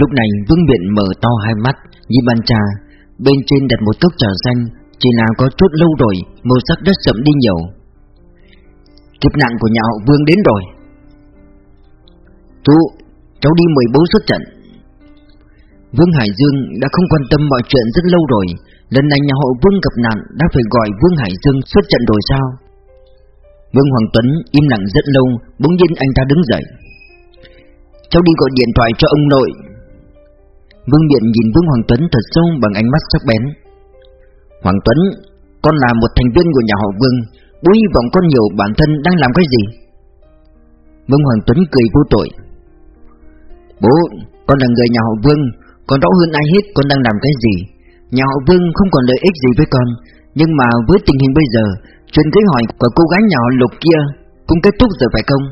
Lúc này Vương Biện mở to hai mắt Nhìn bàn trà. Bên trên đặt một cốc trà xanh, Chỉ là có chút lâu rồi, Màu sắc đất sậm đi nhiều. Kiếp nạn của nhà họ Vương đến rồi. Chú, Cháu đi 14 xuất trận. Vương Hải Dương đã không quan tâm mọi chuyện rất lâu rồi. Lần này nhà họ Vương gặp nạn Đã phải gọi Vương Hải Dương xuất trận rồi sao? Vương Hoàng Tuấn im lặng rất lâu, Bỗng nhiên anh ta đứng dậy. Cháu đi gọi điện thoại cho ông nội Vương Biện nhìn Vương Hoàng Tuấn thật sâu bằng ánh mắt sắc bén. Hoàng Tuấn, Con là một thành viên của nhà họ Vương, Bố hy vọng con hiểu bản thân đang làm cái gì? Vương Hoàng Tuấn cười vô tội. Bố, Con là người nhà họ Vương, Con rõ hơn ai hết con đang làm cái gì. Nhà họ Vương không còn lợi ích gì với con, Nhưng mà với tình hình bây giờ, Chuyện cưới hỏi của cô gái nhỏ lục kia Cũng kết thúc rồi phải không?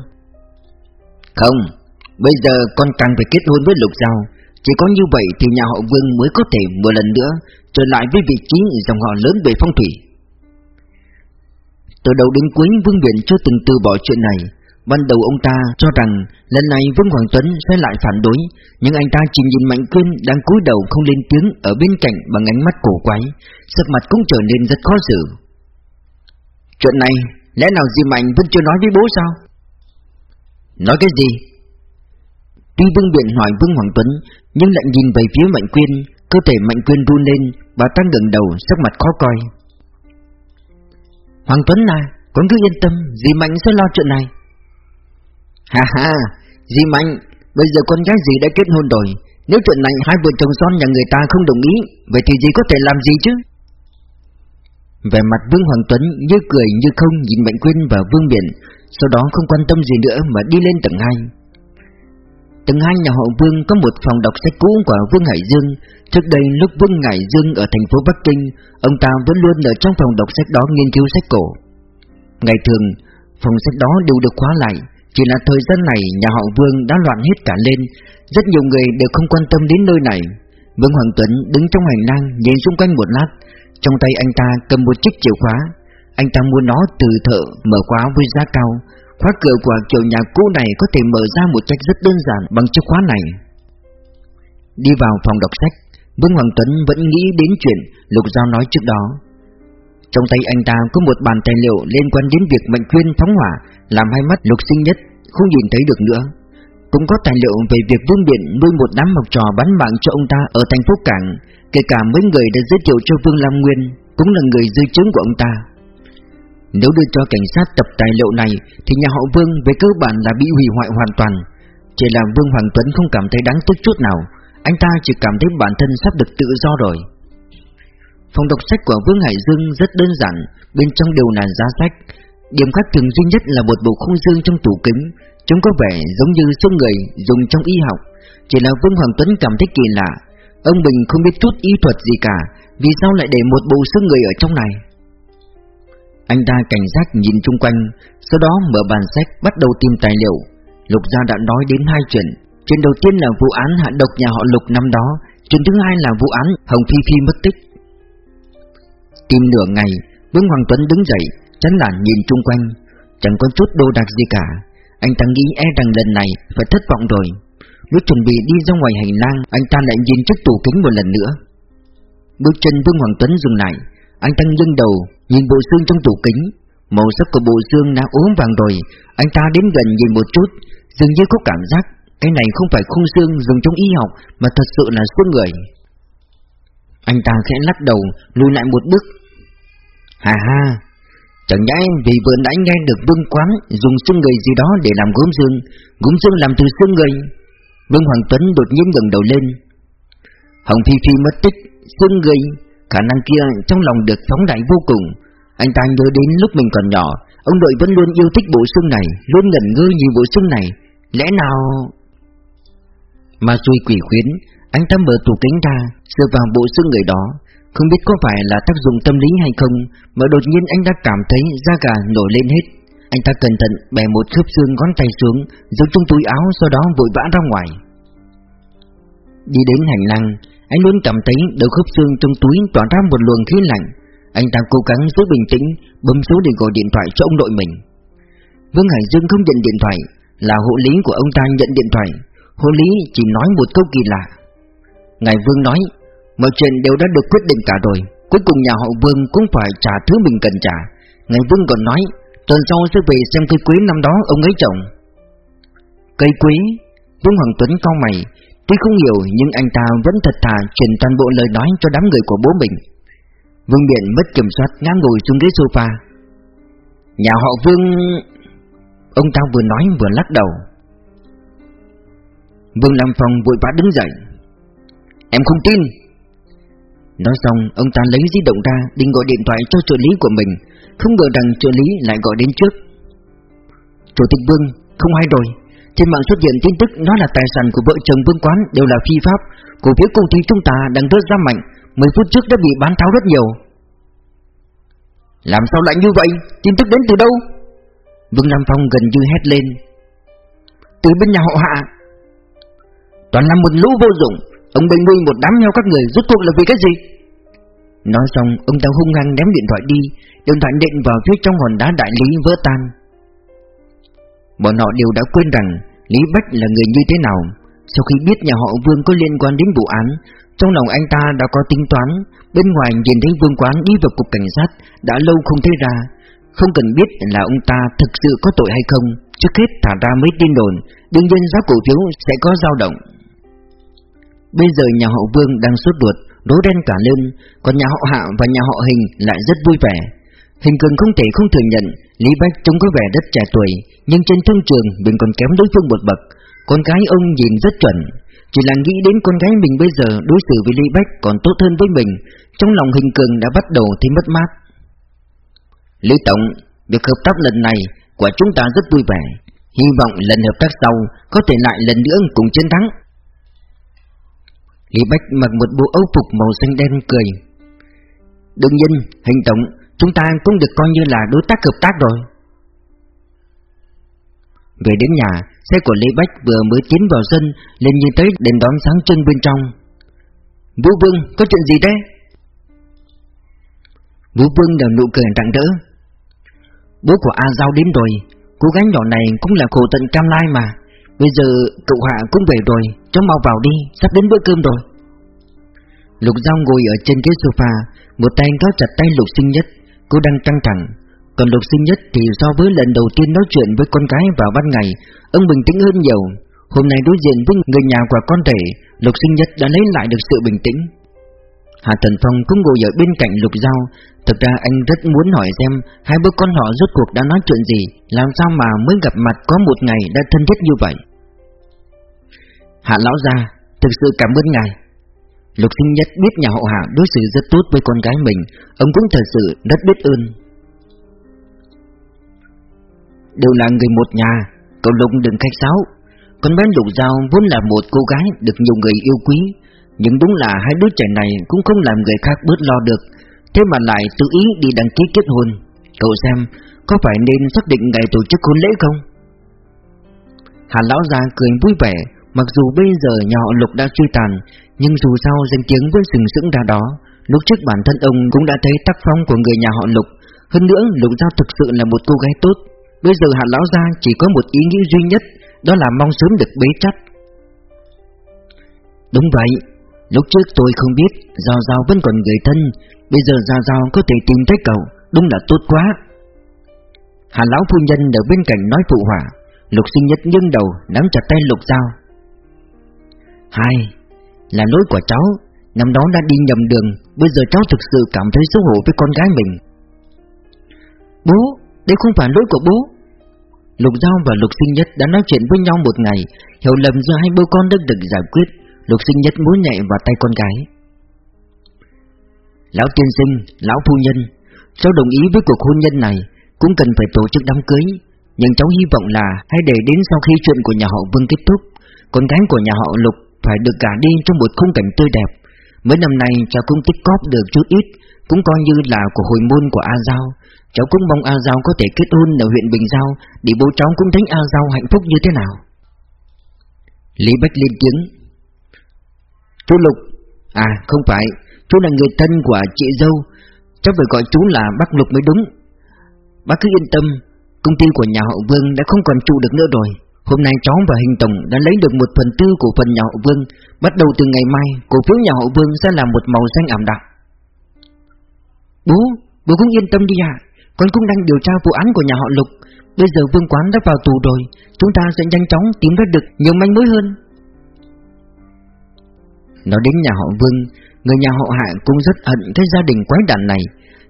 Không, Bây giờ con càng phải kết hôn với lục giao. Chỉ có như vậy thì nhà họ Vương mới có thể một lần nữa Trở lại với vị trí dòng họ lớn về phong thủy Từ đầu đến cuối Vương Biển chưa từng từ bỏ chuyện này Ban đầu ông ta cho rằng lần này Vương Hoàng Tuấn sẽ lại phản đối Nhưng anh ta chỉ nhìn Mạnh Quyên đang cúi đầu không lên tiếng ở bên cạnh bằng ánh mắt cổ quái Sắc mặt cũng trở nên rất khó xử Chuyện này, lẽ nào dì Mạnh vẫn chưa nói với bố sao? Nói cái gì? Tuy Vương Biện hỏi Vương Hoàng Tuấn, nhưng lại nhìn về phía Mạnh Quyên, cơ thể Mạnh Quyên run lên, bà ta ngẩng đầu, sắc mặt khó coi. Hoàng Tuấn à, con cứ yên tâm, dì Mạnh sẽ lo chuyện này. Ha ha, dì Mạnh, bây giờ con gái dì đã kết hôn rồi, nếu chuyện này hai vợ chồng son nhà người ta không đồng ý, vậy thì dì có thể làm gì chứ? Về mặt Vương Hoàng Tuấn như cười như không nhìn Mạnh Quyên và Vương Biển Sau đó không quan tâm gì nữa mà đi lên tầng 2 Tầng hai nhà họ Vương có một phòng đọc sách cũ của Vương Hải Dương. Trước đây lúc Vương Hải Dương ở thành phố Bắc Kinh Ông ta vẫn luôn ở trong phòng đọc sách đó nghiên cứu sách cổ. Ngày thường, phòng sách đó đều được khóa lại. Chỉ là thời gian này nhà họ Vương đã loạn hết cả lên. Rất nhiều người đều không quan tâm đến nơi này. Vương Hoàng Tuấn đứng trong hành lang nhìn xung quanh một lát. Trong tay anh ta cầm một chiếc chìa khóa. Anh ta mua nó từ thợ mở khóa với giá cao. Khóa cửa của kiểu nhà cũ này có thể mở ra một cách rất đơn giản bằng chiếc khóa này. Đi vào phòng đọc sách, Vương Hoàng Tuấn vẫn nghĩ đến chuyện Lục Giao nói trước đó. Trong tay anh ta có một bản tài liệu liên quan đến việc Mạnh Quyên phóng hỏa, Làm hai mắt lục sinh nhất, không nhìn thấy được nữa. Cũng có tài liệu về việc Vương Biện nuôi một đám học trò bắn mạng cho ông ta ở thành phố Cảng, Kể cả mấy người đã giới thiệu cho Vương Lam Nguyên Cũng là người dư chứng của ông ta. Nếu đưa cho cảnh sát tập tài liệu này, Thì nhà họ Vương về cơ bản là bị hủy hoại hoàn toàn. Chỉ là Vương Hoàng Tuấn không cảm thấy đáng tiếc chút nào. Anh ta chỉ cảm thấy bản thân sắp được tự do rồi. Phòng đọc sách của Vương Hải Dương rất đơn giản. Bên trong đều là giá sách. Điểm khác thường duy nhất là một bộ khung dương trong tủ kính. Chúng có vẻ giống như số người dùng trong y học. Chỉ là Vương Hoàng Tuấn cảm thấy kỳ lạ. Ông Bình không biết chút y thuật gì cả, Vì sao lại để một bộ xương người ở trong này? Anh ta cảnh giác nhìn chung quanh, Sau đó mở bàn sách bắt đầu tìm tài liệu. Lục Gia đã nói đến hai chuyện. Chuyện đầu tiên là vụ án hạ độc nhà họ Lục năm đó, Chuyện thứ hai là vụ án Hồng Phi Phi mất tích. Tìm nửa ngày, Vương Hoàng Tuấn đứng dậy, Chán nản nhìn chung quanh. Chẳng có chút đồ đạc gì cả. Anh ta nghĩ e rằng lần này phải thất vọng rồi. Lúc chuẩn bị đi ra ngoài hành lang, Anh ta lại nhìn chiếc tủ kính một lần nữa. Bước chân Vương Hoàng Tuấn dừng lại. Anh ta nghiêng đầu Nhìn bộ xương trong tủ kính, Màu sắc của bộ xương đã ốm vàng rồi. Anh ta đến gần nhìn một chút, Dường như có cảm giác Cái này không phải khung xương dùng trong y học, Mà thật sự là xương người. Anh ta khẽ lắc đầu, Lùi lại một bước. Hà ha, Chẳng nhẽ vì vừa nãy nghe được vương quán Dùng xương người gì đó để làm gốm xương Gốm xương làm từ xương người. Vương Hoàng Tuấn đột nhiên gần đầu lên. Hồng Phi Phi mất tích, Xương người, Khả năng kia trong lòng được phóng đại vô cùng. Anh ta nhớ đến lúc mình còn nhỏ, Ông đội vẫn luôn yêu thích bộ xương này, Luôn ngẩn ngơ nhìn bộ xương này. Lẽ nào? Mà xui quỷ khuyến, Anh ta mở tủ kính ra, Dựa vào bộ xương người đó. Không biết có phải là tác dụng tâm lý hay không, Mà đột nhiên anh đã cảm thấy da gà nổi lên hết. Anh ta cẩn thận bẻ một khớp xương ngón tay xuống, Giấu trong túi áo, sau đó vội vã ra ngoài. Đi đến hành lang, Anh luôn cảm thấy đầu khớp xương trong túi tỏa ra một luồng khí lạnh. Anh ta cố gắng giữ bình tĩnh, Bấm số để gọi điện thoại cho ông nội mình. Vương Hải Dương không nhận điện thoại, Là hộ lý của ông ta nhận điện thoại. Hộ Lý chỉ nói một câu kỳ lạ. Ngài Vương nói, Mọi chuyện đều đã được quyết định cả rồi, Cuối cùng nhà họ Vương cũng phải trả thứ mình cần trả. Ngài Vương còn nói, Tuần sau sẽ về xem cây quý năm đó ông ấy trồng. Cây quý Vương Hoàng Tuấn cao mày. Tuy không hiểu, nhưng anh ta vẫn thật thà truyền toàn bộ lời nói cho đám người của bố mình. Vương Điện mất kiểm soát ngã ngồi xuống ghế sofa. Nhà họ Vương, Ông ta vừa nói vừa lắc đầu. Vương Lam Phong vội vã đứng dậy. Em không tin. Nói xong, ông ta lấy di động ra Định gọi điện thoại cho trợ lý của mình. Không ngờ rằng trợ lý lại gọi đến trước. Chủ tịch Vương, Không hay rồi. Trên mạng xuất hiện tin tức Nó là tài sản của vợ chồng Vương Quán Đều là phi pháp. Cổ phiếu công ty chúng ta đang rớt ra mạnh. 10 phút trước đã bị bán tháo rất nhiều. Làm sao lại như vậy? Tin tức đến từ đâu? Vương nam Phong gần như hét lên. Từ bên nhà họ hạ. Toàn là một lũ vô dụng. Ông bình nuôi một đám heo các người rốt cuộc là vì cái gì? Nói xong, ông ta hung hăng ném điện thoại đi. Điện thoại định vào phía trong hòn đá đại lý vỡ tan. Bọn họ đều đã quên rằng Lý Bách là người như thế nào. Sau khi biết nhà họ Vương có liên quan đến vụ án Trong lòng anh ta đã có tính toán Bên ngoài nhìn thấy Vương Quán đi vào cục cảnh sát Đã lâu không thấy ra Không cần biết là ông ta thực sự có tội hay không Trước hết thả ra mấy tin đồn Đương nhiên giá cổ phiếu sẽ có dao động Bây giờ nhà họ Vương đang sốt ruột, đối đen cả lên, còn nhà họ Hạ và nhà họ Hình lại rất vui vẻ. Hình cường không thể không thừa nhận, Lý Bách trông có vẻ rất trẻ tuổi, nhưng trên thương trường mình còn kém đối phương một bậc. Con gái ông nhìn rất chuẩn, chỉ là nghĩ đến con gái mình bây giờ đối xử với Lý Bách còn tốt hơn với mình, trong lòng Hình cường đã bắt đầu thấy mất mát. Lý Tổng, việc hợp tác lần này của chúng ta rất vui vẻ, hy vọng lần hợp tác sau có thể lại lần nữa cùng chiến thắng. Lý Bách mặc một bộ âu phục màu xanh đen cười Đương nhiên, hình tổng Chúng ta cũng được coi như là đối tác hợp tác rồi về đến nhà Xe của Lê Bách vừa mới tiến vào sân liền nhìn tới đèn đón sáng chân bên trong. Vũ Vương, có chuyện gì thế? Vũ Vương nở nụ cười tặng đỡ Bố của A Giao đến rồi Cô gái nhỏ này cũng là khổ tận cam lai mà. Bây giờ cậu Hạ cũng về rồi Cháu mau vào đi Sắp đến bữa cơm rồi. Lục Giao ngồi ở trên ghế sofa Một tay có chặt tay Lục Sinh Nhất. Cô đang căng thẳng còn Lục Sinh Nhất thì so với lần đầu tiên nói chuyện với con gái vào ban ngày Ông bình tĩnh hơn nhiều Hôm nay đối diện với người nhà của con rể Lục Sinh Nhất đã lấy lại được sự bình tĩnh Hà Thần Phong cũng ngồi ở bên cạnh Lục Giao Thực ra anh rất muốn hỏi xem Hai bố con họ rốt cuộc đã nói chuyện gì Làm sao mà mới gặp mặt có một ngày đã thân thiết như vậy Hạ lão gia, thực sự cảm ơn ngài. Lục sinh nhất biết nhà hậu hạ đối xử rất tốt với con gái mình, ông cũng thật sự rất biết ơn. Đều là người một nhà, cậu Lục đừng khách sáo. Con bé Lục Giao vốn là một cô gái được nhiều người yêu quý, nhưng đúng là hai đứa trẻ này cũng không làm người khác bớt lo được, thế mà lại tự ý đi đăng ký kết hôn. Cậu xem, có phải nên xác định ngày tổ chức hôn lễ không? Hà lão gia cười vui vẻ, Mặc dù bây giờ nhà họ Lục đã suy tàn Nhưng dù sao danh tiếng vẫn sừng sững ra đó Lúc trước bản thân ông cũng đã thấy tác phong của người nhà họ Lục Hơn nữa Lục Giao thực sự là một cô gái tốt Bây giờ Hạ Lão Gia chỉ có một ý nghĩ duy nhất, Đó là mong sớm được bế trách Đúng vậy, Lúc trước tôi không biết, Giao Giao vẫn còn người thân, Bây giờ Giao Giao có thể tìm thấy cậu, Đúng là tốt quá. Hà Lão Phu Nhân ở bên cạnh nói phụ hỏa Lục sinh nhất nghiêng đầu, nắm chặt tay Lục dao Hai, Là lỗi của cháu, Năm đó đã đi nhầm đường, Bây giờ cháu thực sự cảm thấy xấu hổ với con gái mình. Bố đây không phải lỗi của bố Lục Giao và Lục Sinh Nhất đã nói chuyện với nhau một ngày Hiểu lầm do hai bố con đã được giải quyết Lục Sinh Nhất muốn nhẹ vào tay con gái Lão tiên sinh, lão phu nhân Cháu đồng ý với cuộc hôn nhân này Cũng cần phải tổ chức đám cưới Nhưng cháu hy vọng là Hãy để đến sau khi chuyện của nhà họ Vương kết thúc Con gái của nhà họ Lục phải được gả đi trong một khung cảnh tươi đẹp. Mấy năm nay cháu cũng tích cóp được chút ít, cũng coi như là của hồi môn của A Giao. Cháu cũng mong A Giao có thể kết hôn ở huyện Bình Giao, để bố cháu cũng thấy A Giao hạnh phúc như thế nào. Lý Bách lên tiếng. Chú Lục, à không phải, chú là người thân của chị dâu, cháu phải gọi chú là bác Lục mới đúng. Bác cứ yên tâm, công ty của nhà họ Vương đã không còn trụ được nữa rồi. Hôm nay cháu và Hình Tổng đã lấy được một phần tư của phần nhà họ Vương Bắt đầu từ ngày mai Cổ phiếu nhà họ Vương sẽ là một màu xanh ảm đạm Bố, bố cũng yên tâm đi ạ con cũng đang điều tra vụ án của nhà họ Lục. Bây giờ Vương Quán đã vào tù rồi, Chúng ta sẽ nhanh chóng tìm ra được nhiều manh mối hơn. Nói đến nhà họ Vương, Người nhà họ Hạ cũng rất hận cái gia đình quái đản này.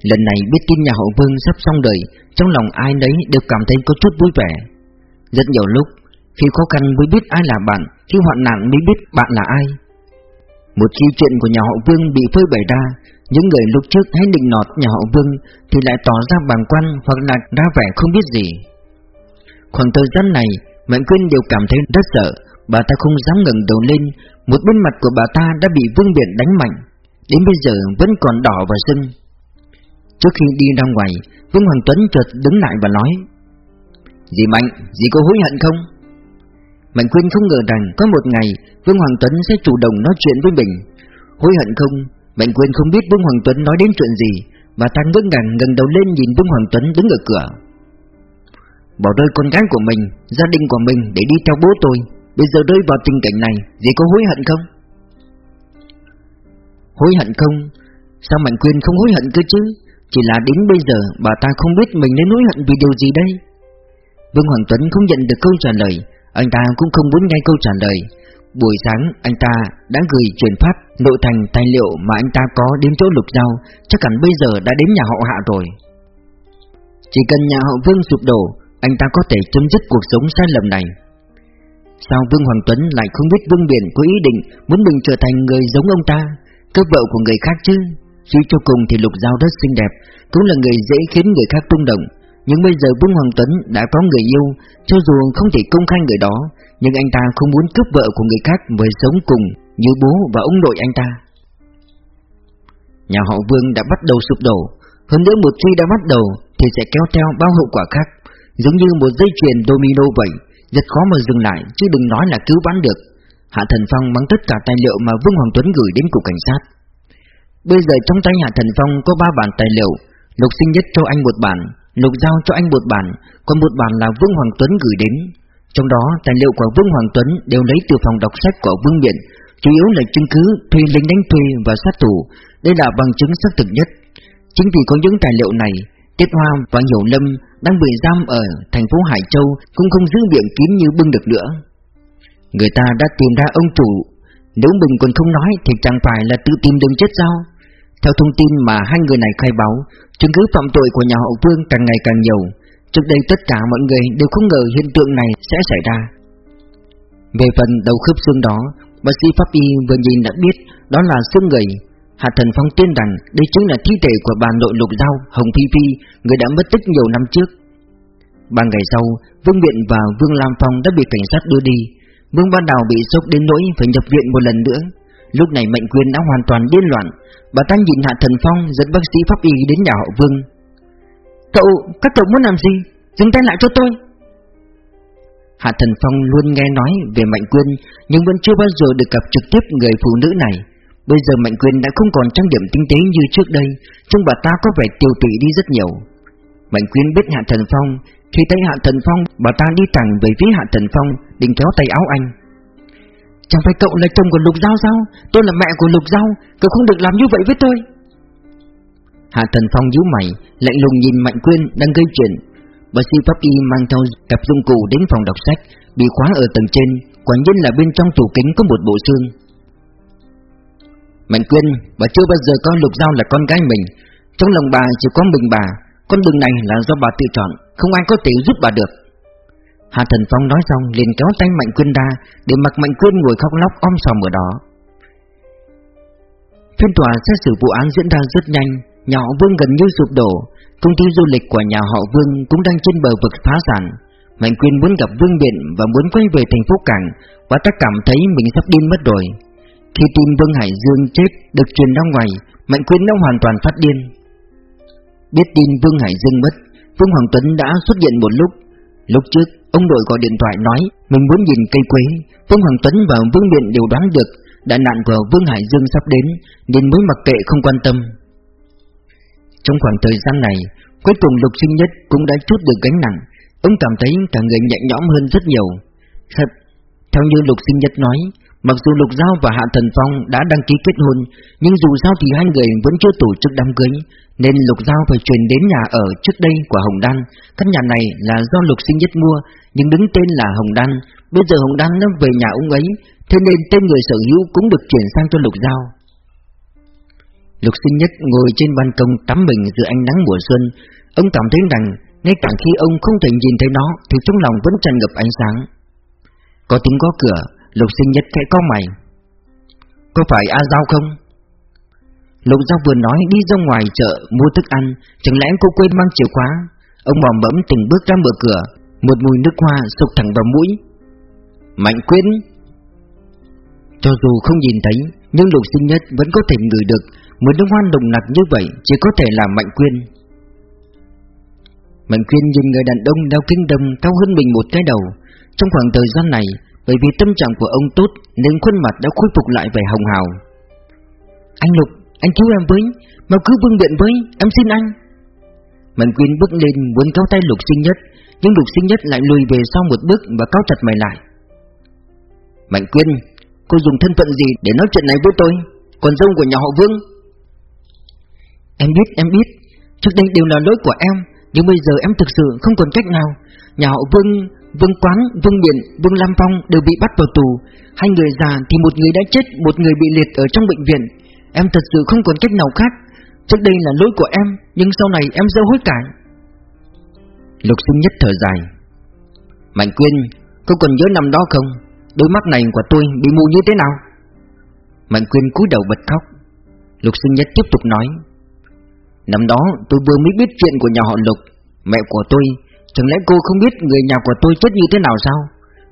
Lần này biết tin nhà họ Vương sắp xong đời, Trong lòng ai nấy đều cảm thấy có chút vui vẻ. Rất nhiều lúc, Khi khó khăn mới biết ai là bạn, Khi hoạn nạn mới biết bạn là ai. Một khi chuyện của nhà họ Vương bị phơi bày ra những người lúc trước hay định nọt nhà họ Vương Thì lại tỏ ra bàng quan Hoặc là ra vẻ không biết gì Khoảng thời gian này Mạnh Quyên đều cảm thấy rất sợ Bà ta không dám ngẩng đầu lên Một bên mặt của bà ta đã bị Vương Biển đánh mạnh Đến bây giờ vẫn còn đỏ và sưng Trước khi đi ra ngoài Vương Hoàng Tuấn chợt đứng lại và nói Dì Mạnh, dì có hối hận không? Mạnh Quyên không ngờ rằng có một ngày Vương Hoàng Tuấn sẽ chủ động nói chuyện với mình Hối hận không? Mạnh quyền không biết Vương Hoàng Tuấn nói đến chuyện gì mà ta ngước ngàng ngẩng đầu lên nhìn Vương Hoàng Tuấn đứng ở cửa Bỏ rơi con gái của mình, gia đình của mình để đi theo bố tôi Bây giờ rơi vào tình cảnh này, dì có hối hận không? Hối hận không? Sao Mạnh quyền không hối hận cơ chứ? Chỉ là đến bây giờ bà ta không biết mình nên hối hận vì điều gì đây Vương Hoàng Tuấn không nhận được câu trả lời Anh ta cũng không muốn nghe câu trả lời Buổi sáng, anh ta đã gửi truyền phát, nội thành tài liệu mà anh ta có đến chỗ lục giao, Chắc hẳn bây giờ đã đến nhà họ hạ rồi. Chỉ cần nhà họ Vương sụp đổ, Anh ta có thể chấm dứt cuộc sống sai lầm này. Sao Vương Hoàng Tuấn lại không biết Vương Biển có ý định Muốn mình trở thành người giống ông ta, Cướp vợ của người khác chứ? Suy cho cùng thì Lục Giao rất xinh đẹp, Cũng là người dễ khiến người khác rung động. Nhưng bây giờ Vương Hoàng Tuấn đã có người yêu, Cho dù không thể công khai người đó, Nhưng anh ta không muốn cướp vợ của người khác Với sống cùng như bố và ông nội anh ta. Nhà họ Vương đã bắt đầu sụp đổ. Hơn nữa một khi đã bắt đầu, Thì sẽ kéo theo bao hậu quả khác. Giống như một dây chuyền domino vậy, Rất khó mà dừng lại, Chứ đừng nói là cứu vãn được. Hạ Thần Phong mang tất cả tài liệu mà Vương Hoàng Tuấn gửi đến cục cảnh sát. Bây giờ trong tay Hạ Thần Phong có ba bản tài liệu, Lục sinh nhất cho anh một bản. Lục giao cho anh một bản, Còn một bản là Vương Hoàng Tuấn gửi đến. Trong đó, tài liệu của Vương Hoàng Tuấn Đều lấy từ phòng đọc sách của Vương Miện, Chủ yếu là chứng cứ, thuê lính đánh thuê và sát thủ. Đây là bằng chứng xác thực nhất. Chính vì có những tài liệu này, Tiết Hoa và Hiểu Lâm đang bị giam ở thành phố Hải Châu, Cũng không giữ miệng kín như bưng được nữa. Người ta đã tìm ra ông chủ. Nếu mình còn không nói thì chẳng phải là tự tìm đường chết sao? Theo thông tin mà hai người này khai báo, chứng cứ phạm tội của nhà họ Vương càng ngày càng nhiều. Trước đây tất cả mọi người đều không ngờ hiện tượng này sẽ xảy ra. Về phần đầu khớp xương đó, bác sĩ pháp y vừa nhìn đã biết đó là xương người. Hạ Thần Phong tiên rằng đây chính là thi thể của bà nội lục dao Hồng Phi Phi, người đã mất tích nhiều năm trước. Ba ngày sau, Vương Biện và Vương Lam Phong đã bị cảnh sát đưa đi. Vương Ban Đào bị sốc đến nỗi phải nhập viện một lần nữa. Lúc này mệnh Quyên đã hoàn toàn điên loạn, Bà ta nhìn Hạ Thần Phong dẫn bác sĩ pháp y đến nhà họ Vương. Cậu, các cậu muốn làm gì? Dừng tay lại cho tôi. Hạ Thần Phong luôn nghe nói về Mạnh Quyên Nhưng vẫn chưa bao giờ được gặp trực tiếp người phụ nữ này. Bây giờ Mạnh Quyên đã không còn trang điểm tinh tế như trước đây Trông bà ta có vẻ tiêu tụy đi rất nhiều. Mạnh Quyên biết Hạ Thần Phong Khi thấy Hạ Thần Phong Bà ta đi thẳng về phía Hạ Thần Phong Định kéo tay áo anh. Chẳng phải cậu là chồng của Lục Giao sao? Tôi là mẹ của Lục Giao, Cậu không được làm như vậy với tôi. Hạ Thần Phong nhíu mày, Lạnh lùng nhìn Mạnh Quyên đang gây chuyện. Bà sĩ pháp y mang theo cặp dụng cụ đến phòng đọc sách, Bị khóa ở tầng trên, Quả nhiên là bên trong tủ kính có một bộ xương. Mạnh Quyên, Bà chưa bao giờ coi Lục Giao là con gái mình. Trong lòng bà chỉ có mình bà, Con đường này là do bà tự chọn, Không ai có thể giúp bà được. Hạ Thần Phong nói xong liền kéo tay Mạnh Quyên ra Để mặc Mạnh Quyên ngồi khóc lóc om sòm ở đó. Phiên tòa xét xử vụ án diễn ra rất nhanh, Nhà họ Vương gần như sụp đổ, Công ty du lịch của nhà họ Vương cũng đang trên bờ vực phá sản. Mạnh Quyên muốn gặp Vương Điện và muốn quay về thành phố Cảng, Và ta cảm thấy mình sắp điên mất rồi. Khi tin Vương Hải Dương chết được truyền ra ngoài, Mạnh Quyên đã hoàn toàn phát điên. Biết tin Vương Hải Dương mất, Vương Hoàng Tuấn đã xuất hiện một lúc. Lúc trước Ông nội gọi điện thoại nói Mình muốn nhìn cây quế. Vương Hoàng Tuấn và Vương điện đều đoán được Đại nạn của Vương Hải Dương sắp đến Nên mới mặc kệ không quan tâm. Trong khoảng thời gian này Cuối cùng lục sinh nhất cũng đã chút được gánh nặng. Ông cảm thấy cả người nhẹ nhõm hơn rất nhiều. Thật, theo như Lục Sinh Nhất nói, mặc dù Lục Giao và Hạ Thần Phong đã đăng ký kết hôn, nhưng dù sao thì hai người vẫn chưa tổ chức đám cưới, nên Lục Giao phải chuyển đến nhà ở trước đây của Hồng Đan. Căn nhà này là do Lục Sinh Nhất mua, nhưng đứng tên là Hồng Đan. Bây giờ Hồng Đan nó về nhà ông ấy, thế nên tên người sở hữu cũng được chuyển sang cho Lục Giao. Lục Sinh Nhất ngồi trên ban công tắm mình dưới ánh nắng mùa xuân, ông cảm thấy rằng ngay cả khi ông không thể nhìn thấy nó thì trong lòng vẫn tràn ngập ánh sáng. Có tiếng có cửa, Lục Sinh Nhất khẽ có mày. Có phải A Giao không? Lục Giao vừa nói đi ra ngoài chợ mua thức ăn, chẳng lẽ cô quên mang chìa khóa? Ông mò mẫm từng bước ra mở cửa, một mùi nước hoa sộc thẳng vào mũi. Mạnh Quyến Cho dù không nhìn thấy, nhưng Lục Sinh Nhất vẫn có thể ngửi được mùi nước hoa nồng nặc như vậy chỉ có thể là Mạnh Quyên. Mạnh Quyên nhìn người đàn ông đeo kính đâm cao hơn mình một cái đầu. Trong khoảng thời gian này, bởi vì tâm trạng của ông tốt nên khuôn mặt đã khôi phục lại vẻ hồng hào. Anh Lục, anh cứu em với, mau cứu vương biện với, em xin anh. Mạnh Quyên bước lên muốn kéo tay Lục Sinh Nhất, nhưng Lục Sinh Nhất lại lùi về sau một bước và cao chặt mày lại. Mạnh Quyên, cô dùng thân phận gì để nói chuyện này với tôi? Còn dâu của nhà họ Vương? Em biết, em biết, trước đây đều là lỗi của em, nhưng bây giờ em thực sự không còn cách nào Nhà họ Vương, Vương Quán, Vương Biển, Vương Lam Phong đều bị bắt vào tù Hai người già thì một người đã chết, một người bị liệt ở trong bệnh viện Em thật sự không còn cách nào khác. Trước đây là lỗi của em, nhưng sau này em sẽ hối cải. Lục sinh nhất thở dài. Mạnh Quyên, cô còn nhớ năm đó không? Đôi mắt này của tôi bị mù như thế nào? Mạnh Quyên cúi đầu bật khóc. Lục sinh nhất tiếp tục nói. Năm đó tôi vừa mới biết chuyện của nhà họ Lục. Mẹ của tôi Chẳng lẽ cô không biết người nhà của tôi chết như thế nào sao?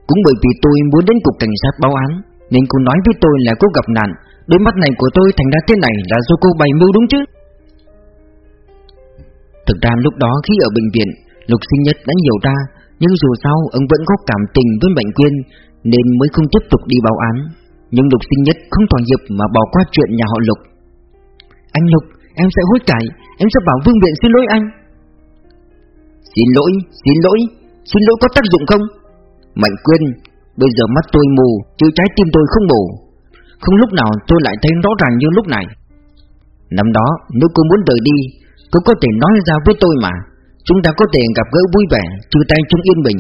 Cũng bởi vì tôi muốn đến cục cảnh sát báo án. Nên cô nói với tôi là cô gặp nạn. Đôi mắt này của tôi thành ra thế này là do cô bày mưu đúng chứ? Thực ra lúc đó khi ở bệnh viện Lục sinh nhất đã nhiều ra Nhưng dù sao ông vẫn có cảm tình với bệnh quyên Nên mới không tiếp tục đi báo án. Nhưng lục sinh nhất không thỏa hiệp mà bỏ qua chuyện nhà họ Lục. Anh Lục Em sẽ hối cải Em sẽ bảo Vương viện xin lỗi anh. Xin lỗi, xin lỗi Xin lỗi có tác dụng không? Mạnh Quyên Bây giờ mắt tôi mù Chứ trái tim tôi không mù. Không lúc nào tôi lại thấy rõ ràng như lúc này. Năm đó nếu cô muốn rời đi Cô có thể nói ra với tôi mà. Chúng ta có thể gặp gỡ vui vẻ Trừ tay trong yên bình.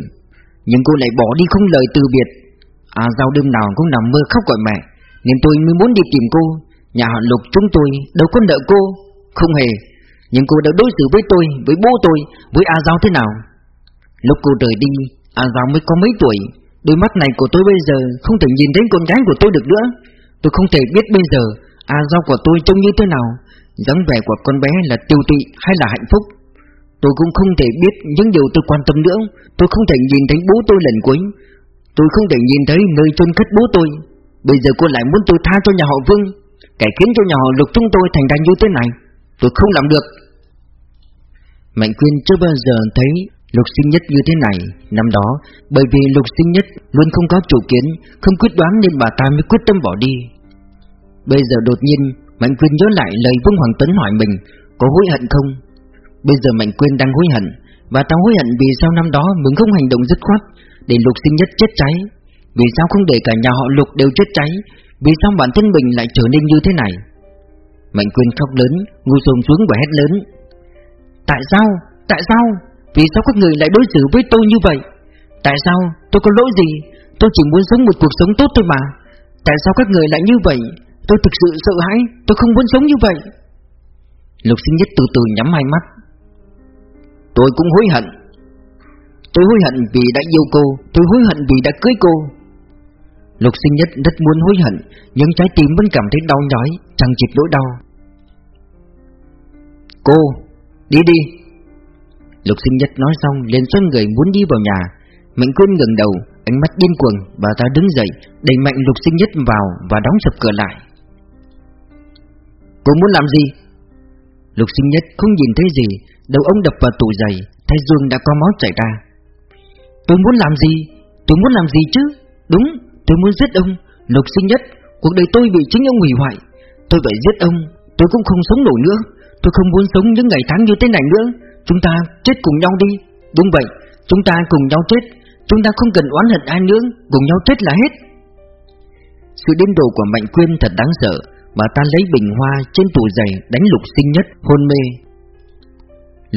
Nhưng cô lại bỏ đi không lời từ biệt. À giao đêm nào cũng nằm mơ khóc gọi mẹ. Nên tôi mới muốn đi tìm cô. Nhà họ Lục chúng tôi đâu có nợ cô. Không hề. Nhưng cô đã đối xử với tôi, với bố tôi, với A Giao thế nào? Lúc cô rời đi A Giao mới có mấy tuổi? Đôi mắt này của tôi bây giờ không thể nhìn thấy con gái của tôi được nữa. Tôi không thể biết bây giờ à, A Giao của tôi trông như thế nào. Dáng vẻ của con bé là tiêu tụy hay là hạnh phúc? Tôi cũng không thể biết những điều tôi quan tâm nữa. Tôi không thể nhìn thấy bố tôi lần cuối. Tôi không thể nhìn thấy nơi chôn cất bố tôi. Bây giờ cô lại muốn tôi tha cho nhà họ Vương cải khiến cho nhà họ lục chúng tôi thành ra như thế này. Tôi không làm được. Mạnh Quyên chưa bao giờ thấy lục sinh nhất như thế này Năm đó Bởi vì lục sinh nhất luôn không có chủ kiến Không quyết đoán nên bà ta mới quyết tâm bỏ đi. Bây giờ đột nhiên Mạnh Quyên nhớ lại lời Vương Hoàng Tuấn hỏi mình Có hối hận không? Bây giờ Mạnh Quyên đang hối hận Và ta hối hận vì sao năm đó mình không hành động dứt khoát Để lục sinh nhất chết cháy. Vì sao không để cả nhà họ lục đều chết cháy? Vì sao bản thân mình lại trở nên như thế này? Mạnh Quyên khóc lớn Ngu sồn xuống và hét lớn. Tại sao, tại sao? Vì sao các người lại đối xử với tôi như vậy? Tại sao, tôi có lỗi gì? Tôi chỉ muốn sống một cuộc sống tốt thôi mà. Tại sao các người lại như vậy? Tôi thực sự sợ hãi Tôi không muốn sống như vậy. Lục sinh nhất từ từ nhắm hai mắt. Tôi cũng hối hận. Tôi hối hận vì đã yêu cô Tôi hối hận vì đã cưới cô. Lục sinh nhất rất muốn hối hận Nhưng trái tim vẫn cảm thấy đau nhói Chẳng chịt nỗi đau. Cô Đi đi. Lục sinh nhất nói xong, liền xoay người muốn đi vào nhà. Mạnh quân ngẩng đầu, Ánh mắt điên cuồng, Bà ta đứng dậy, Đẩy mạnh lục sinh nhất vào Và đóng sập cửa lại. Cô muốn làm gì? Lục sinh nhất không nhìn thấy gì, Đầu ông đập vào tủ giày Thái dương đã có máu chảy ra. Tôi muốn làm gì? Tôi muốn làm gì chứ? Đúng, Tôi muốn giết ông. Lục sinh nhất, Cuộc đời tôi bị chính ông hủy hoại. Tôi phải giết ông, Tôi cũng không sống nổi nữa. Tôi không muốn sống những ngày tháng như thế này nữa. Chúng ta chết cùng nhau đi. Đúng vậy, Chúng ta cùng nhau chết. Chúng ta không cần oán hận ai nữa, Cùng nhau chết là hết. Sự điên đồ của Mạnh Quyên thật đáng sợ Bà ta lấy bình hoa trên tủ giày Đánh lục sinh nhất, hôn mê.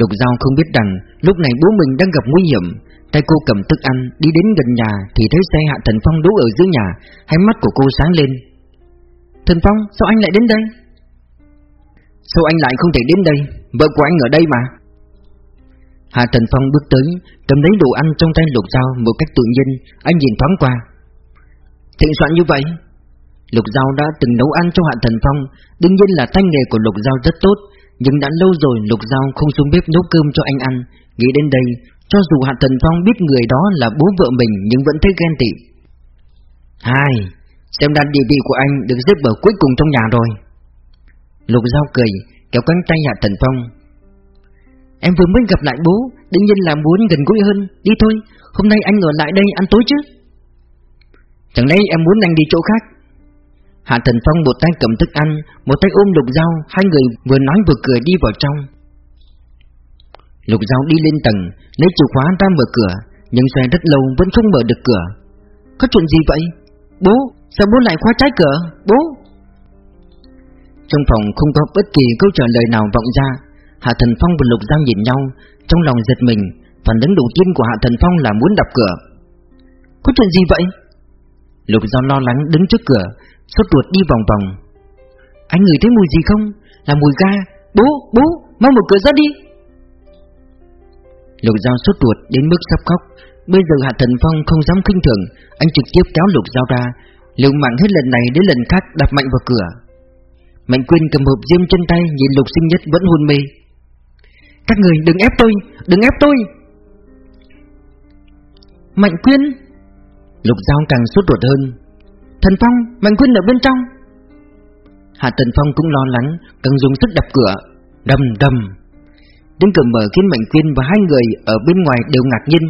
Lục Giao không biết rằng, Lúc này bố mình đang gặp nguy hiểm. Tay cô cầm thức ăn, Đi đến gần nhà Thì thấy xe Hạ Thần Phong đỗ ở dưới nhà. Hai mắt của cô sáng lên. Thần Phong, sao anh lại đến đây? Sao anh lại không thể đến đây? Vợ của anh ở đây mà. Hạ Thần Phong bước tới, Cầm lấy đồ ăn trong tay Lục Giao Một cách tự nhiên. Anh nhìn thoáng qua. Thịnh soạn như vậy? Lục Giao đã từng nấu ăn cho Hạ Thần Phong. Đương nhiên là tay nghề của Lục Giao rất tốt. Nhưng đã lâu rồi Lục Giao không xuống bếp nấu cơm cho anh ăn. Nghĩ đến đây, Cho dù Hạ Thần Phong biết người đó là bố vợ mình Nhưng vẫn thấy ghen tị. Hai, Xem ra địa vị của anh được xếp ở cuối cùng trong nhà rồi. Lục Giao cười, Kéo cánh tay Hạ Thần Phong. Em vừa mới gặp lại bố, Đương nhiên là muốn gần gũi hơn. Đi thôi, Hôm nay anh ở lại đây ăn tối chứ. Chẳng lẽ em muốn anh đi chỗ khác? Hạ Thần Phong một tay cầm thức ăn, Một tay ôm Lục Giao, Hai người vừa nói vừa cười đi vào trong. Lục Giao đi lên tầng, Lấy chìa khóa ra mở cửa, Nhưng xe rất lâu vẫn không mở được cửa. Có chuyện gì vậy? Bố, sao bố lại khóa trái cửa? Bố! Trong phòng không có bất kỳ câu trả lời nào vọng ra Hạ Thần Phong và Lục Giao nhìn nhau Trong lòng giật mình Phản ứng đầu tiên của Hạ Thần Phong là muốn đập cửa. Có chuyện gì vậy? Lục Giao lo lắng đứng trước cửa Sốt ruột đi vòng vòng. Anh ngửi thấy mùi gì không? Là mùi ga. Bố, bố, mau mở cửa ra đi. Lục Giao sốt ruột đến mức sắp khóc. Bây giờ Hạ Thần Phong không dám kinh thường Anh trực tiếp kéo Lục Giao ra. Liều mạng hết lần này đến lần khác đập mạnh vào cửa. Mạnh Quyên cầm hộp diêm trên tay Nhìn Lục Sinh Nhất vẫn hôn mê. Các người đừng ép tôi Đừng ép tôi. Mạnh Quyên. Lục Giao càng sốt ruột hơn. Thần Phong, Mạnh Quyên ở bên trong. Hạ Thần Phong cũng lo lắng Càng dùng sức đập cửa. Đầm đầm. Tiếng cửa mở khiến Mạnh Quyên và hai người ở bên ngoài đều ngạc nhiên.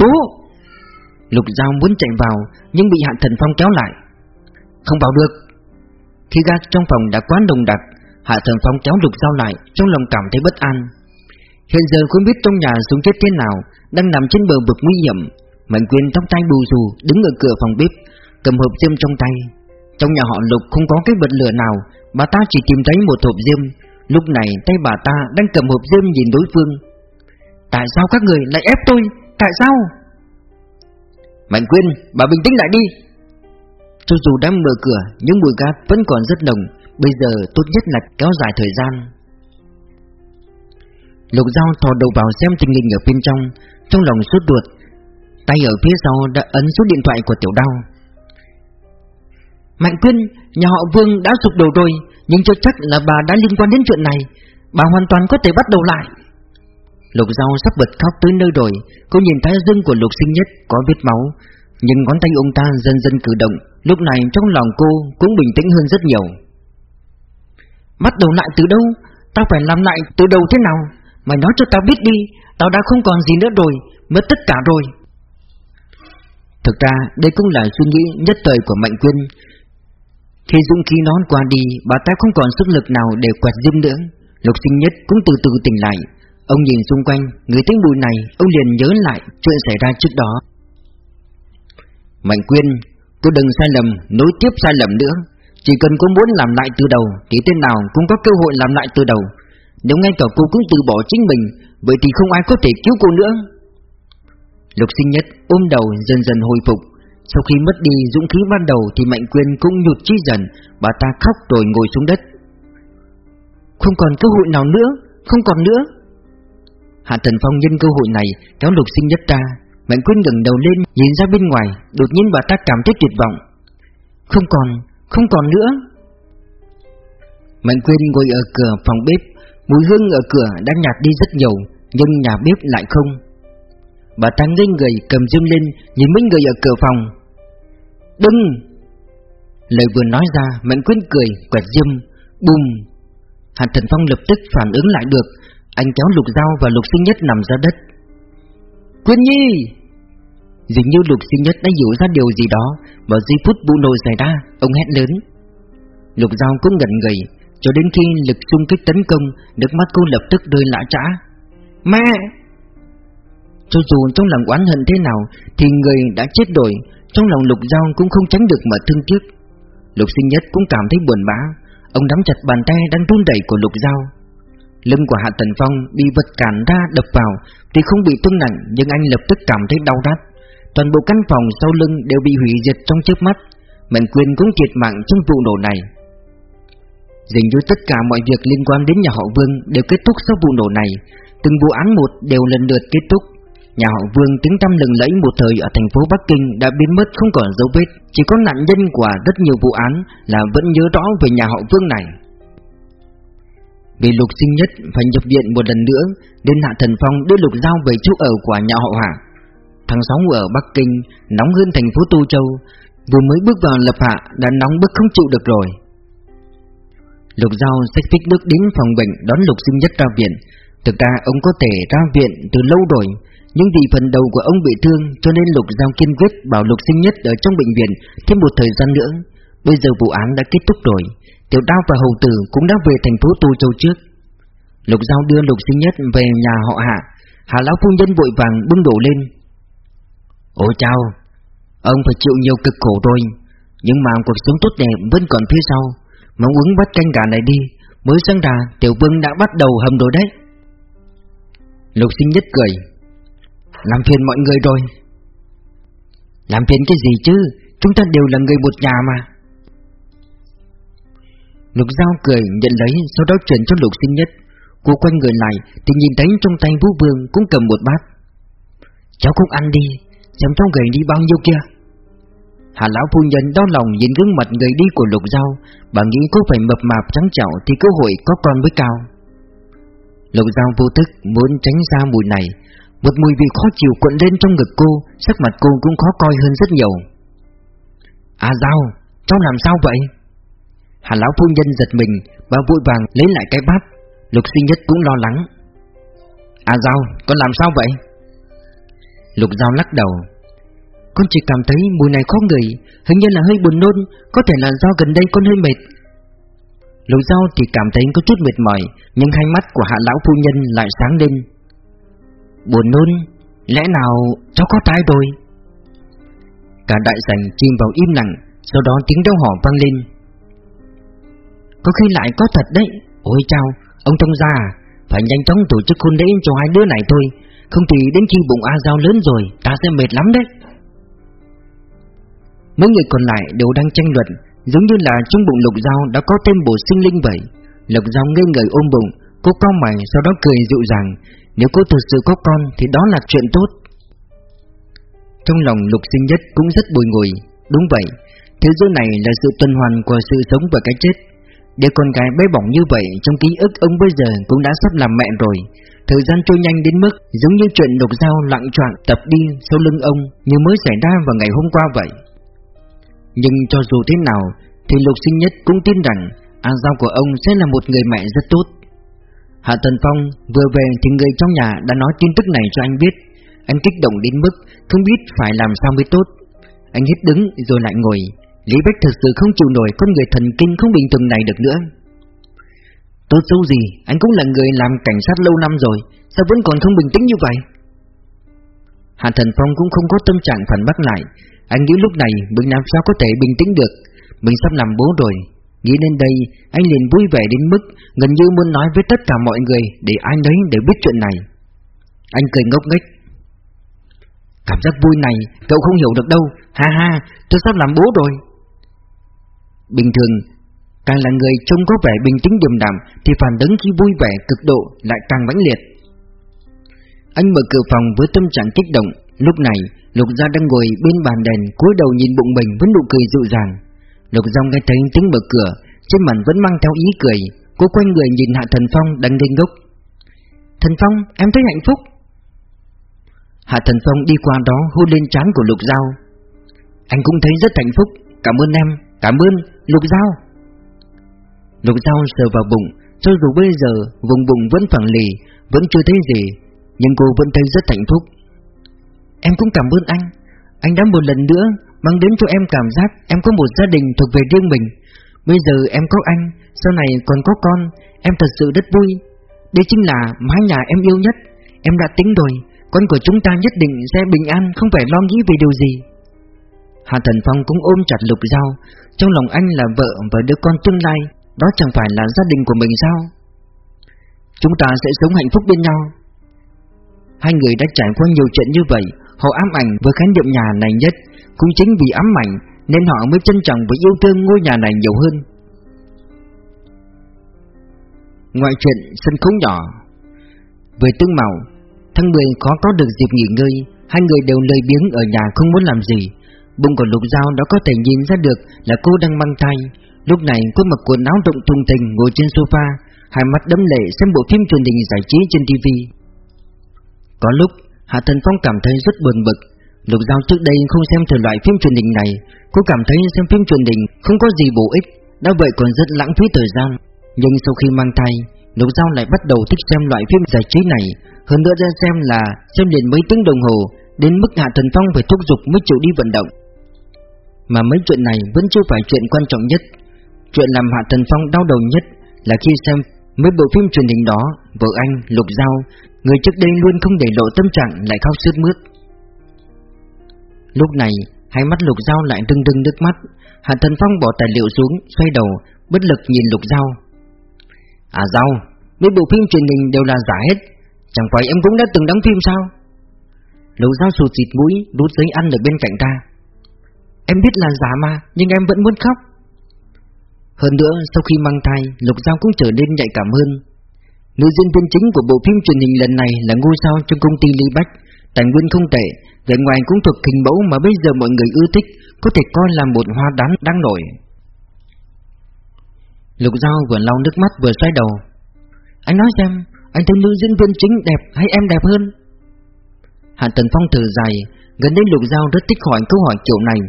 Bố! Lục Giao muốn chạy vào Nhưng bị Hạ Thần Phong kéo lại. Không vào được. Khi ga trong phòng đã quá đồng đặc Hạ Thần Phong kéo Lục Giao lại Trong lòng cảm thấy bất an Hiện giờ không biết trong nhà sống chết thế nào, Đang nằm trên bờ vực nguy hiểm. Mạnh quyền tóc tay bù xù, Đứng ở cửa phòng bếp, Cầm hộp diêm trong tay. Trong nhà họ Lục không có cái bật lửa nào, Bà ta chỉ tìm thấy một hộp diêm. Lúc này tay bà ta đang cầm hộp diêm nhìn đối phương. Tại sao các người lại ép tôi? Tại sao? Mạnh Quyên bà bình tĩnh lại đi. Cho dù đang mở cửa, Nhưng mùi gác vẫn còn rất nồng. Bây giờ tốt nhất là kéo dài thời gian. Lục dao thò đầu vào xem tình hình ở bên trong. Trong lòng suốt ruột Tay ở phía sau đã ấn số điện thoại của tiểu Đao. Mạnh Quyên, nhà họ Vương đã sụp đổ rồi Nhưng chưa chắc là bà đã liên quan đến chuyện này. Bà hoàn toàn có thể bắt đầu lại. Lục Giao sắp bật khóc tới nơi rồi Cô nhìn thái dương của lục sinh nhất có vết máu Nhưng ngón tay ông ta dần dần cử động. Lúc này trong lòng cô cũng bình tĩnh hơn rất nhiều. Bắt đầu lại từ đâu? Tao phải làm lại từ đầu thế nào? Mày nói cho tao biết đi, Tao đã không còn gì nữa rồi, Mất tất cả rồi. Thực ra, đây cũng là suy nghĩ nhất thời của Mạnh Quyên. Khi dũng khí nón qua đi, Bà ta không còn sức lực nào để quạt diêm nữa. Lục sinh nhất cũng từ từ tỉnh lại. Ông nhìn xung quanh, Người tiếng bụi này, Ông liền nhớ lại chuyện xảy ra trước đó. Mạnh Quyên Cô đừng sai lầm, Nối tiếp sai lầm nữa. Chỉ cần cô muốn làm lại từ đầu, Thì tên nào cũng có cơ hội làm lại từ đầu. Nếu ngay cả cô cũng từ bỏ chính mình Vậy thì không ai có thể cứu cô nữa. Lục sinh nhất ôm đầu dần dần hồi phục. Sau khi mất đi dũng khí ban đầu Thì Mạnh Quyên cũng nhụt chi dần Bà ta khóc rồi ngồi xuống đất. Không còn cơ hội nào nữa Không còn nữa. Hạ Thần Phong nhân cơ hội này kéo lục sinh nhất ra. Mạnh Quyên ngẩng đầu lên nhìn ra bên ngoài Đột nhiên bà ta cảm thấy tuyệt vọng. Không còn, không còn nữa. Mạnh Quyên ngồi ở cửa phòng bếp Mùi hương ở cửa đã nhạt đi rất nhiều, Nhưng nhà bếp lại không. Bà ta ngây người cầm dương lên, Nhìn mấy người ở cửa phòng. Đừng! Lời vừa nói ra, Mạnh Quyên cười, quẹt diêm Bùm. Hàn Thần Phong lập tức phản ứng lại được, Anh kéo lục dao và lục sinh nhất nằm ra đất. Quyên Nhi! Dường như lục sinh nhất đã hiểu ra điều gì đó Vào giây phút bu nồi xảy ra, Ông hét lớn. Lục dao cũng ngẩn người cho đến khi lực xung kích tấn công Nước mắt cô lập tức rơi lã trã. Mẹ! Cho dù trong lòng oán hận thế nào Thì người đã chết rồi Trong lòng lục giao cũng không tránh được mà thương tiếc. Lục sinh nhất cũng cảm thấy buồn bã Ông nắm chặt bàn tay đang run đẩy của lục giao. Lưng của Hạ Tần Phong bị vật cản ra đập vào Thì không bị thương nặng Nhưng anh lập tức cảm thấy đau rát. Toàn bộ căn phòng sau lưng đều bị hủy diệt trong chớp mắt. Mạnh quyền cũng thiệt mạng trong vụ nổ này Dường như tất cả mọi việc liên quan đến nhà họ Vương đều kết thúc sau vụ nổ này. Từng vụ án một đều lần lượt kết thúc. Nhà họ Vương tiếng tăm lừng lẫy một thời ở thành phố Bắc Kinh đã biến mất không còn dấu vết. Chỉ có nạn nhân của rất nhiều vụ án là vẫn nhớ rõ về nhà họ Vương này. Vì lục sinh nhất phải nhập viện một lần nữa, Nên Hạ Thần Phong đưa lục giao về chỗ ở của nhà họ Hạ. Tháng 6 ở Bắc Kinh, nóng hơn thành phố Tu Châu. Vừa mới bước vào lập hạ đã nóng bức không chịu được rồi. Lục Giao xách phích nước đến phòng bệnh đón Lục Sinh Nhất ra viện. Thực ra ông có thể ra viện từ lâu rồi, Nhưng vì phần đầu của ông bị thương, Cho nên Lục Giao kiên quyết bảo Lục Sinh Nhất ở trong bệnh viện Thêm một thời gian nữa. Bây giờ vụ án đã kết thúc rồi, Tiểu Đao và Hầu Tử cũng đã về thành phố Tu Châu trước. Lục Giao đưa Lục Sinh Nhất về nhà họ Hạ. Hạ Lão Phu Nhân vội vàng bưng đổ lên. Ôi chào Ông phải chịu nhiều cực khổ rồi, Nhưng mà cuộc sống tốt đẹp vẫn còn phía sau. Mau uống bát canh gà này đi, Mới sáng ra Tiểu Vương đã bắt đầu hầm rồi đấy. Lục sinh nhất cười, Làm phiền mọi người rồi. Làm phiền cái gì chứ? Chúng ta đều là người một nhà mà. Lục Giao cười, nhận lấy, Sau đó chuyển cho lục sinh nhất. Cô quanh người lại, Thì nhìn thấy trong tay Vũ Vương cũng cầm một bát. Cháu cũng ăn đi, Xem cháu gầy đi bao nhiêu kia. Hà lão phu nhân đau lòng nhìn gương mặt người đi của lục giao, Bà nghĩ cô phải mập mạp trắng trẻo Thì cơ hội có con mới cao. Lục giao vô thức muốn tránh ra mùi này, Một mùi vị khó chịu cuộn lên trong ngực cô, Sắc mặt cô cũng khó coi hơn rất nhiều. À giao, Cháu làm sao vậy? Hà lão phu nhân giật mình và vội vàng lấy lại cái bát, Lục sinh nhất cũng lo lắng. À giao, con làm sao vậy? Lục giao lắc đầu con chỉ cảm thấy mùi này khó ngửi, Hình như là hơi buồn nôn, Có thể là do gần đây con hơi mệt. Lục Giao thì cảm thấy có chút mệt mỏi, Nhưng hai mắt của hạ lão phu nhân lại sáng lên. Buồn nôn? Lẽ nào cháu có tai rồi? Cả đại sảnh chìm vào im lặng, Sau đó tiếng đau hò vang lên. Có khi lại có thật đấy. Ôi chao, Ông thông gia à Phải nhanh chóng tổ chức hôn lễ cho hai đứa này thôi. Không thì đến khi bụng A Giao lớn rồi, Ta sẽ mệt lắm đấy mỗi người còn lại đều đang tranh luận, Giống như là trong bụng lục dao đã có thêm bổ sinh linh vậy. Lục dao ngây người ôm bụng, Cô cao mày sau đó cười dịu dàng, Nếu cô thực sự có con thì đó là chuyện tốt. Trong lòng lục sinh nhất cũng rất bồi ngồi, Đúng vậy, Thế giới này là sự tuần hoàn của sự sống và cái chết. Để con gái bé bỏng như vậy Trong ký ức ông bây giờ cũng đã sắp làm mẹ rồi. Thời gian trôi nhanh đến mức Giống như chuyện lục dao lặng choạng tập đi sau lưng ông Như mới xảy ra vào ngày hôm qua vậy nhưng cho dù thế nào, Thì Lục Sinh Nhất cũng tin rằng A Giao của ông sẽ là một người mẹ rất tốt. Hạ Tần Phong vừa về thì người trong nhà đã nói tin tức này cho anh biết. Anh kích động đến mức không biết phải làm sao mới tốt. Anh hít đứng rồi lại ngồi. Lý Bách thật sự không chịu nổi con người thần kinh không bình thường này được nữa. Tốt xấu gì, Anh cũng là người làm cảnh sát lâu năm rồi, Sao vẫn còn không bình tĩnh như vậy? Hạ Thần Phong cũng không có tâm trạng phản bác lại anh nghĩ lúc này mình làm sao có thể bình tĩnh được. Mình sắp làm bố rồi. Nghĩ đến đây, Anh liền vui vẻ đến mức Gần như muốn nói với tất cả mọi người Để ai đấy để biết chuyện này. Anh cười ngốc nghếch. Cảm giác vui này, Cậu không hiểu được đâu. Ha ha, tôi sắp làm bố rồi. Bình thường, Càng là người trông có vẻ bình tĩnh điềm đạm Thì phản ứng khi vui vẻ cực độ Lại càng mãnh liệt. Anh mở cửa phòng với tâm trạng kích động. Lúc này Lục Gia đang ngồi bên bàn đèn, cúi đầu nhìn bụng mình với nụ cười dịu dàng. Lục Giang nghe thấy tiếng mở cửa, Trên mặt vẫn mang theo ý cười. Cô quay người nhìn Hạ Thần Phong đang ngây ngốc. Thần Phong, em thấy hạnh phúc. Hạ Thần Phong đi qua đó, hôn lên trán của Lục Giao. Anh cũng thấy rất hạnh phúc. Cảm ơn em. Cảm ơn, Lục Giao. Lục Giao sờ vào bụng, Cho dù bây giờ vùng bụng vẫn phẳng lì, Vẫn chưa thấy gì, Nhưng cô vẫn thấy rất hạnh phúc. Em cũng cảm ơn anh. Anh đã một lần nữa mang đến cho em cảm giác em có một gia đình thuộc về riêng mình. Bây giờ em có anh, Sau này còn có con, Em thật sự rất vui. Đây chính là mái nhà em yêu nhất. Em đã tính rồi, Con của chúng ta nhất định sẽ bình an, Không phải lo nghĩ về điều gì. Hạ Thần Phong cũng ôm chặt Lục Giao. Trong lòng anh là vợ và đứa con tương lai, Đó chẳng phải là gia đình của mình sao? Chúng ta sẽ sống hạnh phúc bên nhau. Hai người đã trải qua nhiều chuyện như vậy Họ ám ảnh với khái niệm nhà này nhất, Cũng chính vì ám ảnh Nên họ mới trân trọng và yêu thương ngôi nhà này nhiều hơn. Ngoại chuyện sân khấu nhỏ. Về tương màu Tháng 10 khó có được dịp nghỉ ngơi, Hai người đều lời biếng ở nhà không muốn làm gì. Bụng của Lục Giao đã có thể nhìn ra được là cô đang mang thai. Lúc này cô mặc quần áo rộng thùng tình ngồi trên sofa, Hai mắt đấm lệ xem bộ phim truyền hình giải trí trên TV Có lúc Hạ Thần Phong cảm thấy rất buồn bực. Lục Giao trước đây không xem thể loại phim truyền hình này Cô cảm thấy xem phim truyền hình không có gì bổ ích Đã vậy còn rất lãng phí thời gian. Nhưng sau khi mang thai Lục Giao lại bắt đầu thích xem loại phim giải trí này Hơn nữa ra xem là xem liền mấy tiếng đồng hồ Đến mức Hạ Thần Phong phải thúc giục mới chịu đi vận động. Mà mấy chuyện này vẫn chưa phải chuyện quan trọng nhất. Chuyện làm Hạ Thần Phong đau đầu nhất Là khi xem mấy bộ phim truyền hình đó Vợ anh, Lục Giao Người trước đây luôn không để lộ tâm trạng, lại khóc sướt mướt. Lúc này, Hai mắt Lục Giao lại rưng rưng nước mắt. Hạ Thần Phong bỏ tài liệu xuống, Xoay đầu, bất lực nhìn Lục Giao. À Giao, Mấy bộ phim truyền hình đều là giả hết. Chẳng phải em cũng đã từng đóng phim sao? Lục Giao sụt xịt mũi Đút giấy ăn ở bên cạnh ta. Em biết là giả mà, Nhưng em vẫn muốn khóc. Hơn nữa, sau khi mang thai, Lục Giao cũng trở nên nhạy cảm hơn. Nữ diễn viên chính của bộ phim truyền hình lần này là ngôi sao trong công ty Ly Bách. Tài nguyên không tệ, Vẻ ngoài cũng thuộc hình mẫu mà bây giờ mọi người ưa thích, Có thể coi là một hoa đán đang nổi. Lục Giao vừa lau nước mắt vừa xoay đầu. Anh nói xem, Anh thấy nữ diễn viên chính đẹp hay em đẹp hơn? Hạ Tần Phong thở dài, Gần đây Lục Giao rất thích hỏi câu hỏi kiểu này.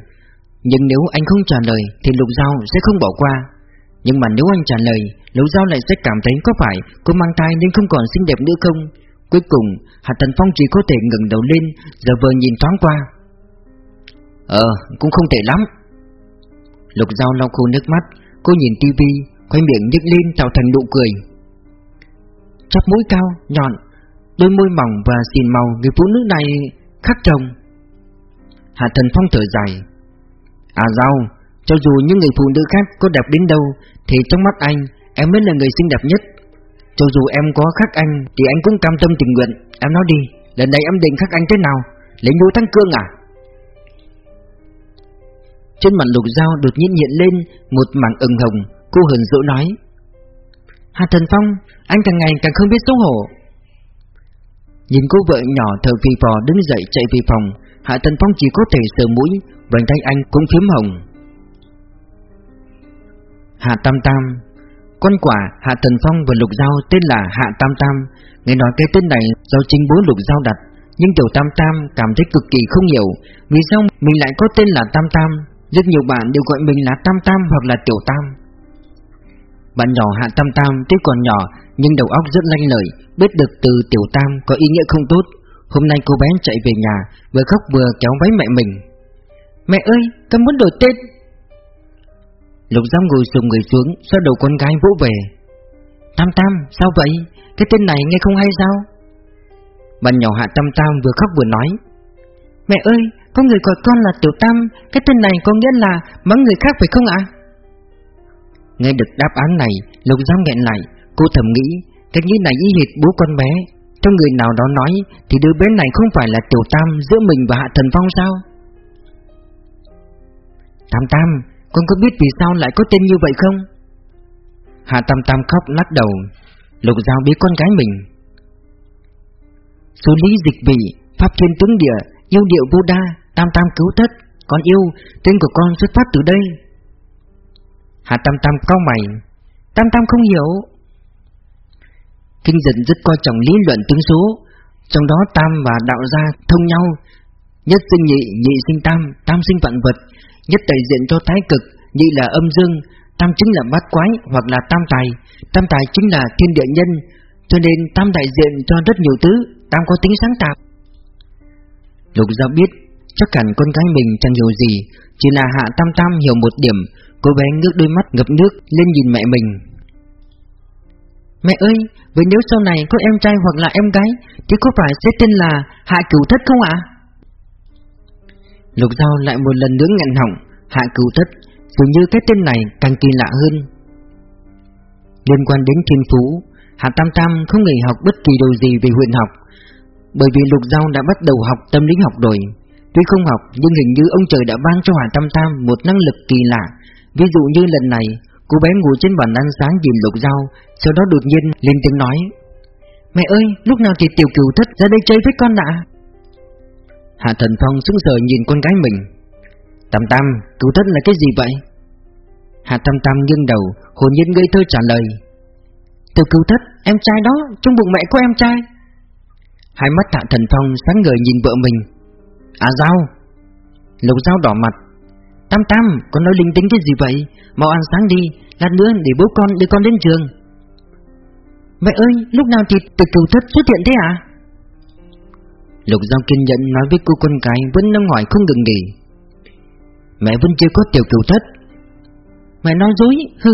Nhưng nếu anh không trả lời Thì Lục Giao sẽ không bỏ qua. Nhưng mà nếu anh trả lời Lục Giao lại sẽ cảm thấy có phải Cô mang thai nên không còn xinh đẹp nữa không? Cuối cùng Hạ Tần Phong chỉ có thể ngẩng đầu lên Giờ vờ nhìn thoáng qua. Ờ cũng không tệ lắm. Lục Giao lau khô nước mắt Cô nhìn tivi Khoai miệng nhếch lên tạo thành nụ cười. Chắp mũi cao, nhọn Đôi môi mỏng và xìn màu Người phụ nữ này khác chồng. Hạ Thần Phong thở dài. À Giao cho dù những người phụ nữ khác có đẹp đến đâu, Thì trong mắt anh, Em mới là người xinh đẹp nhất. Cho dù em có khác anh, Thì anh cũng cam tâm tình nguyện. Em nói đi, Lần này em định khác anh thế nào? Lấy núi thắng cương à? Trên mặt lục dao đột nhiên hiện lên Một mảng ửng hồng, Cô hờn dỗ nói. Hà Thần Phong, Anh càng ngày càng không biết xấu hổ. Nhìn cô vợ nhỏ thở phì phò đứng dậy chạy về phòng Hạ Thần Phong chỉ có thể sờ mũi, Vành tay anh cũng phím hồng. Hạ Tam Tam Con quả Hạ Thần Phong và Lục Giao tên là Hạ Tam Tam Nghe nói cái tên này do chính bố Lục Giao đặt Nhưng Tiểu Tam Tam cảm thấy cực kỳ không hiểu Vì sao mình lại có tên là Tam Tam Rất nhiều bạn đều gọi mình là Tam Tam hoặc là Tiểu Tam bạn nhỏ Hạ Tam Tam tuy còn nhỏ nhưng đầu óc rất lanh lợi, biết được từ Tiểu Tam có ý nghĩa không tốt. Hôm nay cô bé chạy về nhà, vừa khóc vừa kéo váy mẹ mình. Mẹ ơi, con muốn đổi tên. Lục giám ngồi sụp người xuống, sau đầu con gái vỗ về. Tam Tam, sao vậy? Cái tên này nghe không hay sao? Bạn nhỏ Hạ Tam Tam vừa khóc vừa nói. Mẹ ơi, có người gọi con là Tiểu Tam, cái tên này có nghĩa là mắng người khác phải không ạ? Nghe được đáp án này, Lục giám nghẹn lại, cô thầm nghĩ, cái nghĩ này y hệt bố con bé. Trong người nào đó nói, thì đứa bé này không phải là tiểu tam giữa mình và Hạ Thần Phong sao? Tam Tam, con có biết vì sao lại có tên như vậy không? Hạ Tam Tam khóc lắc đầu, Lục Giao biết con gái mình. Số lý dịch vị, pháp thiên tướng địa, yêu điệu vô đa, Tam Tam cứu thất, con yêu, tên của con xuất phát từ đây. Hạ Tam Tam cao mày Tam Tam không hiểu Kinh dịch rất coi trọng lý luận tướng số Trong đó Tam và đạo gia thông nhau Nhất sinh nhị, nhị sinh tam, tam sinh vạn vật Nhất đại diện cho thái cực, nhị là âm dương Tam chính là bát quái hoặc là tam tài. Tam tài chính là thiên địa nhân Cho nên tam đại diện cho rất nhiều thứ Tam có tính sáng tạo. Lục Giao biết Chắc hẳn con gái mình chẳng hiểu gì Chỉ là Hạ Tam Tam hiểu một điểm Cô bé ngước đôi mắt ngập nước lên nhìn mẹ mình. Mẹ ơi, vậy nếu sau này có em trai hoặc là em gái Thì có phải sẽ tên là Hạ Cửu Thất không ạ? Lục Giao lại một lần nữa ngạnh hỏng Hạ Cửu Thất Dường như cái tên này càng kỳ lạ hơn. Liên quan đến thiên phú, Hạ Tam Tam không nghỉ học bất kỳ điều gì về huyền học, Bởi vì Lục Giao đã bắt đầu học tâm lý học rồi. Tuy không học, nhưng hình như ông trời đã ban cho Hạ Tam Tam một năng lực kỳ lạ. Ví dụ như lần này, Cô bé ngồi trên bàn ăn sáng nhìn Lục Giao, Sau đó đột nhiên lên tiếng nói, Mẹ ơi, lúc nào thì tiểu cửu thất ra đây chơi với con ạ? Hạ Thần Phong sững sờ nhìn con gái mình. Tam Tam, cứu thất là cái gì vậy? Hạ Tam Tam nghiêng đầu, Hồn nhiên ngây thơ trả lời. Tiểu cứu thất, em trai đó, Trong bụng mẹ của em trai. Hai mắt Hạ Thần Phong sáng ngời nhìn vợ mình. À Giao. Lục Giao đỏ mặt. Tam Tam, con nói linh tính cái gì vậy? Mau ăn sáng đi, Lát nữa để bố con đưa con đến trường. Mẹ ơi, lúc nào thì từ cứu thất xuất hiện thế à Lục Giao kiên nhẫn nói với cô con gái Vẫn đang hỏi không ngừng nghỉ. Mẹ vẫn chưa có tiểu cửu thất. Mẹ nói dối hư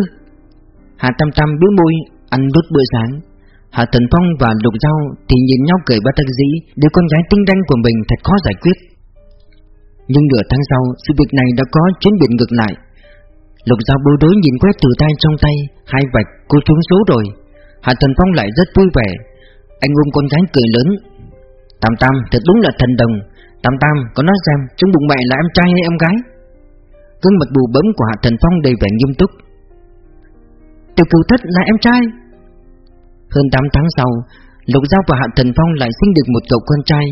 Hà Tam Tam bĩu môi, Ăn đốt bữa sáng. Hạ Thần Phong và Lục Giao Thì nhìn nhau cười bất đắc dĩ, Đứa con gái tinh đanh của mình thật khó giải quyết. Nhưng nửa tháng sau, Sự việc này đã có chuyển biến ngược lại. Lục Giao bối rối nhìn quét từ tay trong tay, Hai vạch cô trúng số rồi. Hạ Thần Phong lại rất vui vẻ. Anh ôm con gái cười lớn Tam Tam, thật đúng là thần đồng. Tam Tam, có nói xem trong bụng mẹ là em trai hay em gái? Cương mặt bù bấm của Hạ Thần Phong đầy vẻ nghiêm túc. Tiểu cửu thất là em trai? Hơn 8 tháng sau, Lục Giao và Hạ Thần Phong lại sinh được một cậu con trai,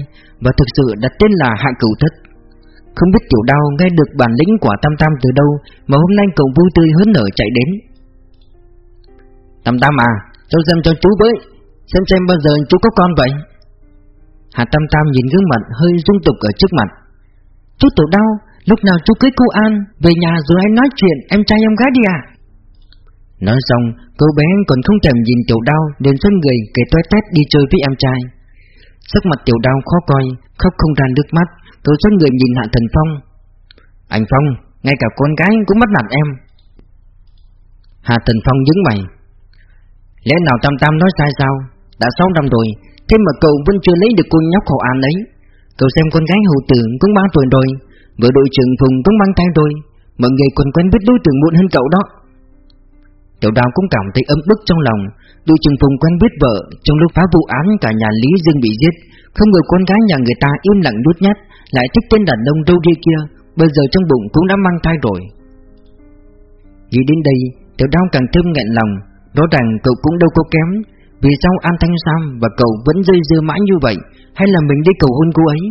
Và thực sự đặt tên là Hạ Cửu Thất. Không biết tiểu đao nghe được bản lĩnh của Tam Tam từ đâu, Mà hôm nay cậu vui tươi hớn nở chạy đến. Tam Tam à Cháu xem cho chú với, Xem xem bao giờ chú có con vậy? Hà Tam Tam nhìn gương mặt hơi rung tục ở trước mặt. Chú tiểu đau Lúc nào chú cưới cô An, Về nhà rồi anh nói chuyện, em trai em gái đi à? Nói xong, Cô bé còn không thèm nhìn tiểu đau Đến sân người kể toét tét đi chơi với em trai. Sắc mặt tiểu đau khó coi, Khóc không ra nước mắt, Cô sân người nhìn Hạ Thần Phong. Anh Phong, Ngay cả con gái cũng bắt nạt em. Hạ Thần Phong nhướng mày. Lẽ nào Tam Tam nói sai sao? Đã 6 năm rồi Thế mà cậu vẫn chưa lấy được cô nhóc hậu an ấy. Cậu xem con gái hậu tử cũng 3 tuổi rồi. Vợ đội trưởng Phùng cũng mang thai rồi. Mọi người còn quen biết đối tượng muộn hơn cậu đó. Tiểu đào cũng cảm thấy ấm bức trong lòng. Đội trưởng Phùng quen biết vợ. Trong lúc phá vụ án, cả nhà Lý Dương bị giết. Không ngờ con gái nhà người ta im lặng nhút nhát, Lại thích tên đàn ông đâu đi kia. Bây giờ trong bụng cũng đã mang thai rồi. Nghĩ đến đây, Tiểu đào càng thêm nghẹn lòng. Rõ ràng cậu cũng đâu có kém. Vì sao An Thanh Sam và cậu vẫn dây dưa mãi như vậy? Hay là mình đi cầu hôn cô ấy?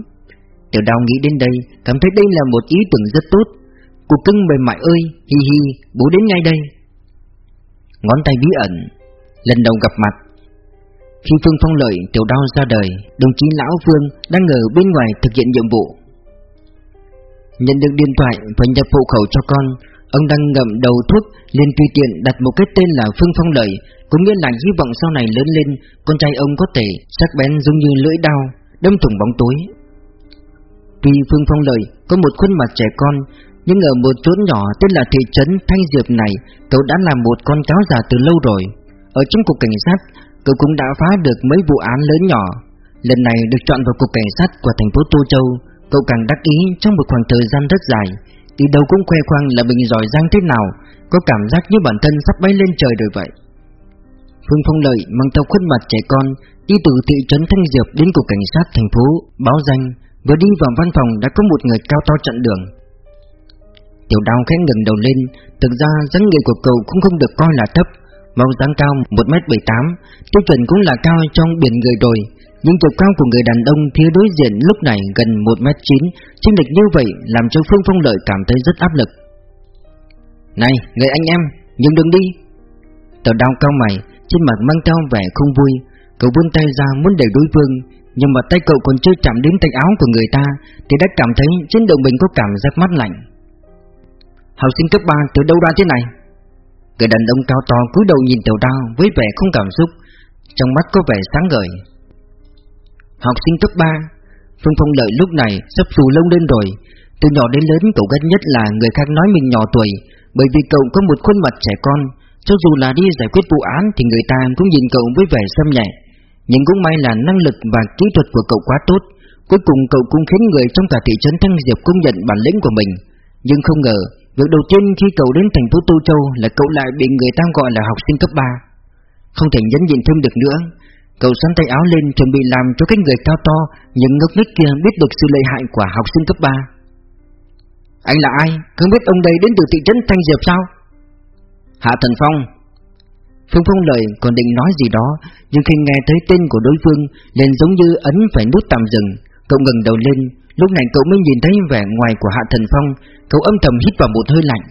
Tiểu đào nghĩ đến đây, Cảm thấy đây là một ý tưởng rất tốt. Cuộc cưng mềm mại ơi, Hi hi, Bố đến ngay đây. Ngón tay bí ẩn, Lần đầu gặp mặt. Khi Phương Phong Lợi tiểu đao ra đời, Đồng chí Lão Phương đang ở bên ngoài thực hiện nhiệm vụ. Nhận được điện thoại và nhập hộ khẩu cho con Ông đang ngậm đầu thuốc, liền tùy tiện đặt một cái tên là Phương Phong Lợi Cũng nghĩa là hy vọng sau này lớn lên, Con trai ông có thể sắc bén giống như lưỡi đao, Đâm thủng bóng tối. Tuy Phương Phong Lợi có một khuôn mặt trẻ con, Nhưng ở một chỗ nhỏ tên là thị trấn Thanh Diệp này, Cậu đã là một con cáo già từ lâu rồi. Ở trong cục cảnh sát, Cậu cũng đã phá được mấy vụ án lớn nhỏ. Lần này được chọn vào cục cảnh sát của thành phố Tô Châu, Cậu càng đắc ý trong một khoảng thời gian rất dài. Đi đâu cũng khoe khoang là mình giỏi giang thế nào, Có cảm giác như bản thân sắp bay lên trời rồi vậy. Phương Phong Lợi mang theo khuôn mặt trẻ con, Đi từ thị trấn Thanh Diệp đến cục cảnh sát thành phố, Báo danh, Vừa đi vào văn phòng đã có một người cao to chặn đường. Tiểu đào khẽ ngừng đầu lên, Thực ra dáng người của cậu cũng không được coi là thấp, Màu dáng cao 1m78 Tiêu chuẩn cũng là cao trong biển người rồi. Nhưng chiều cao của người đàn ông phía đối diện lúc này gần 1m9 Chênh lệch như vậy làm cho Phương Phong Lợi cảm thấy rất áp lực. Này, người anh em Nhưng đừng đi. Tiểu đau cao mày, Trên mặt mang theo vẻ không vui. Cậu vươn tay ra muốn đẩy đối phương, Nhưng mà tay cậu còn chưa chạm đến tay áo của người ta, Thì đã cảm thấy trên đầu mình có cảm giác mát lạnh. Học sinh cấp 3 từ đâu ra thế này? Người đàn ông cao to cúi đầu nhìn tiểu đao với vẻ không cảm xúc, Trong mắt có vẻ sáng ngời. Học sinh cấp 3 Phương Phong Lợi lúc này sắp xù lông lên rồi. Từ nhỏ đến lớn, cậu ghét nhất là người khác nói mình nhỏ tuổi, Bởi vì cậu có một khuôn mặt trẻ con. Cho dù là đi giải quyết vụ án, thì người ta cũng nhìn cậu với vẻ xâm nhẹ. Nhưng cũng may là năng lực và kỹ thuật của cậu quá tốt. Cuối cùng cậu cũng khiến người trong cả thị trấn Thăng Diệp công nhận bản lĩnh của mình. Nhưng không ngờ, Việc đầu tiên khi cậu đến thành phố Tô Châu là cậu lại bị người ta gọi là học sinh cấp 3 Không thể nhẫn nhịn thêm được nữa. Cậu xoắn tay áo lên chuẩn bị làm cho cái người cao to những ngốc nghếch kia biết được sự lợi hại của học sinh cấp 3 Anh là ai? Không biết ông đây đến từ thị trấn Thanh Diệp sao? Hạ Thần Phong. Phương Phong lời còn định nói gì đó, Nhưng khi nghe thấy tên của đối phương, liền giống như ấn phải nút tạm dừng. Cậu ngừng đầu lên, Lúc này cậu mới nhìn thấy vẻ ngoài của Hạ Thần Phong. Cậu âm thầm hít vào một hơi lạnh.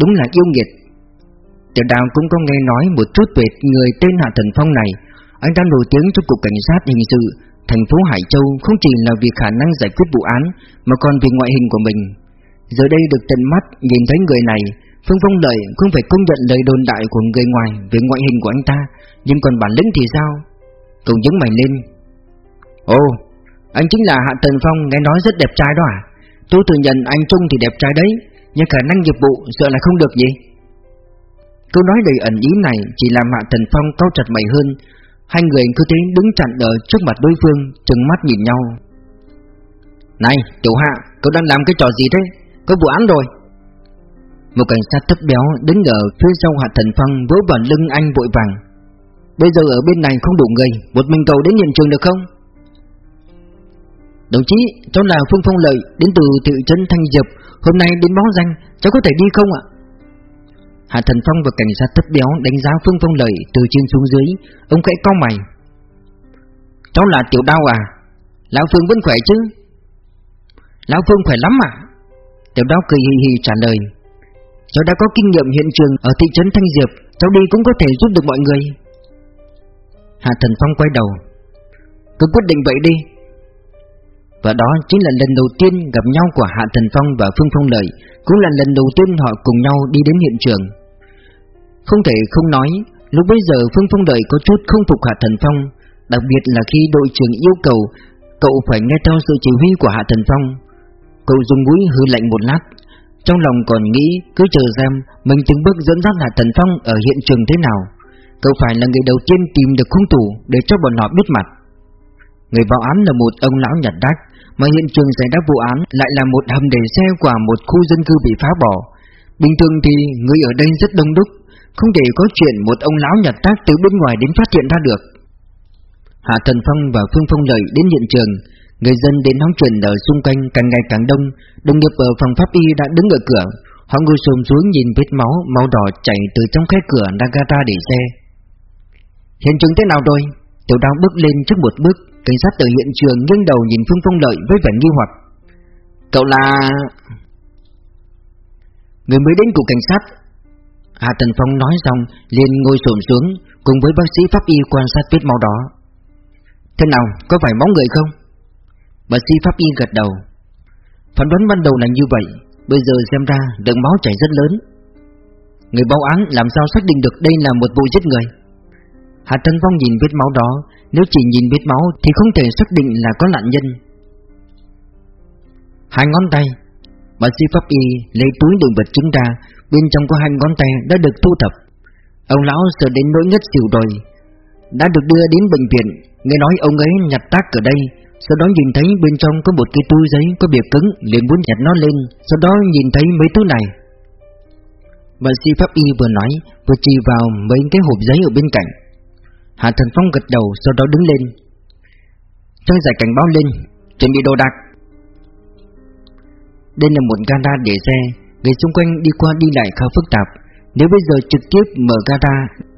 Đúng là yêu nghiệt. Tiểu đào cũng có nghe nói một chút về người tên Hạ Thần Phong này. Anh đang nổi tiếng trong cục cảnh sát hình sự. Thành phố Hải Châu không chỉ là vì khả năng giải quyết vụ án Mà còn vì ngoại hình của mình. Giờ đây được tận mắt nhìn thấy người này Phương Phong Lợi không phải công nhận lời đồn đại của người ngoài về ngoại hình của anh ta Nhưng còn bản lĩnh thì sao? Cậu nhấn mày lên. Ồ, anh chính là Hạ Tần Phong nghe nói rất đẹp trai đó à? Tôi thừa nhận anh Trung thì đẹp trai đấy Nhưng khả năng nghiệp vụ sợ là không được gì Câu nói đầy ẩn ý này chỉ làm Hạ Tần Phong cau chặt mày hơn. Hai người cứ thế đứng chặn ở trước mặt đối phương Trừng mắt nhìn nhau Này tiểu hạ Cậu đang làm cái trò gì thế Có vụ án rồi một cảnh sát thấp béo đứng ở phía sau Hạ Thần Phong vỗ vào lưng anh vội vàng. Bây giờ ở bên này không đủ người, một mình cậu đến hiện trường được không? Đồng chí, cháu là Phương Phong Lợi, đến từ thị trấn Thanh Diệp, hôm nay đến báo danh, cháu có thể đi không ạ? Hạ Thần Phong và cảnh sát thấp béo đánh giá Phương Phong Lợi từ trên xuống dưới, ông khẽ cau mày. Cháu là Tiểu Đao à? Lão Phương vẫn khỏe chứ? Lão Phương khỏe lắm à? Tiểu Đao cười hì hì trả lời. Cháu đã có kinh nghiệm hiện trường ở thị trấn Thanh Diệp Cháu đi cũng có thể giúp được mọi người Hạ Thần Phong quay đầu Cứ quyết định vậy đi và đó chính là lần đầu tiên gặp nhau của Hạ Thần Phong và Phương Phong Lợi, Cũng là lần đầu tiên họ cùng nhau đi đến hiện trường. Không thể không nói, Lúc bây giờ Phương Phong Lợi có chút không phục Hạ Thần Phong, Đặc biệt là khi đội trưởng yêu cầu Cậu phải nghe theo sự chỉ huy của Hạ Thần Phong. Cậu dùng mũi hư lạnh một lát, trong lòng còn nghĩ cứ chờ xem Mình từng bước dẫn dắt Hạ Thần Phong ở hiện trường thế nào. Cậu phải là người đầu tiên tìm được hung thủ Để cho bọn họ biết mặt. Người báo án là một ông lão nhặt đách mà hiện trường xảy ra vụ án Lại là một hầm để xe của một khu dân cư bị phá bỏ. Bình thường thì người ở đây rất đông đúc, Không thể có chuyện một ông lão nhặt tác từ bên ngoài đến phát hiện ra được. Hạ Thần Phong và Phương Phong Lợi đến hiện trường, Người dân đến nóng chuyện ở xung quanh càng ngày càng đông, Đồng nghiệp ở phòng pháp y đã đứng ở cửa. Họ ngồi xồm xuống nhìn vết máu màu đỏ chảy từ trong khe cửa Nagata để xe. Hiện trường thế nào rồi? Tiểu đao bước lên trước một bước Cảnh sát ở hiện trường nghiêng đầu nhìn Phương Phong Lợi với vẻ nghi hoặc. Cậu là... Người mới đến cục cảnh sát. Hà Tần Phong nói xong liền ngồi xổm xuống Cùng với bác sĩ pháp y quan sát vết máu đó. Thế nào, có phải máu người không? Bà sĩ pháp y gật đầu. Phán đoán ban đầu là như vậy Bây giờ xem ra lượng máu chảy rất lớn. Người báo án làm sao xác định được đây là một vụ giết người Hạ Trân Phong nhìn vết máu đó, Nếu chỉ nhìn vết máu thì không thể xác định là có nạn nhân. Hai ngón tay, bác sĩ pháp y lấy túi đựng vật chứng ra, Bên trong có hai ngón tay đã được thu thập. Ông lão sợ đến nỗi ngất xỉu rồi. Đã được đưa đến bệnh viện, Nghe nói ông ấy nhặt tác ở đây, sau đó nhìn thấy bên trong có một cái túi giấy có bìa cứng, liền muốn nhặt nó lên, Sau đó nhìn thấy mấy thứ này. Bác sĩ pháp y vừa nói, Vừa chỉ vào mấy cái hộp giấy ở bên cạnh. Hạ Thần Phong gật đầu, Sau đó đứng lên. Trang giải cảnh báo lên Chuẩn bị đồ đạc. Đây là một gara để xe, Người xung quanh đi qua đi lại khá phức tạp. Nếu bây giờ trực tiếp mở gara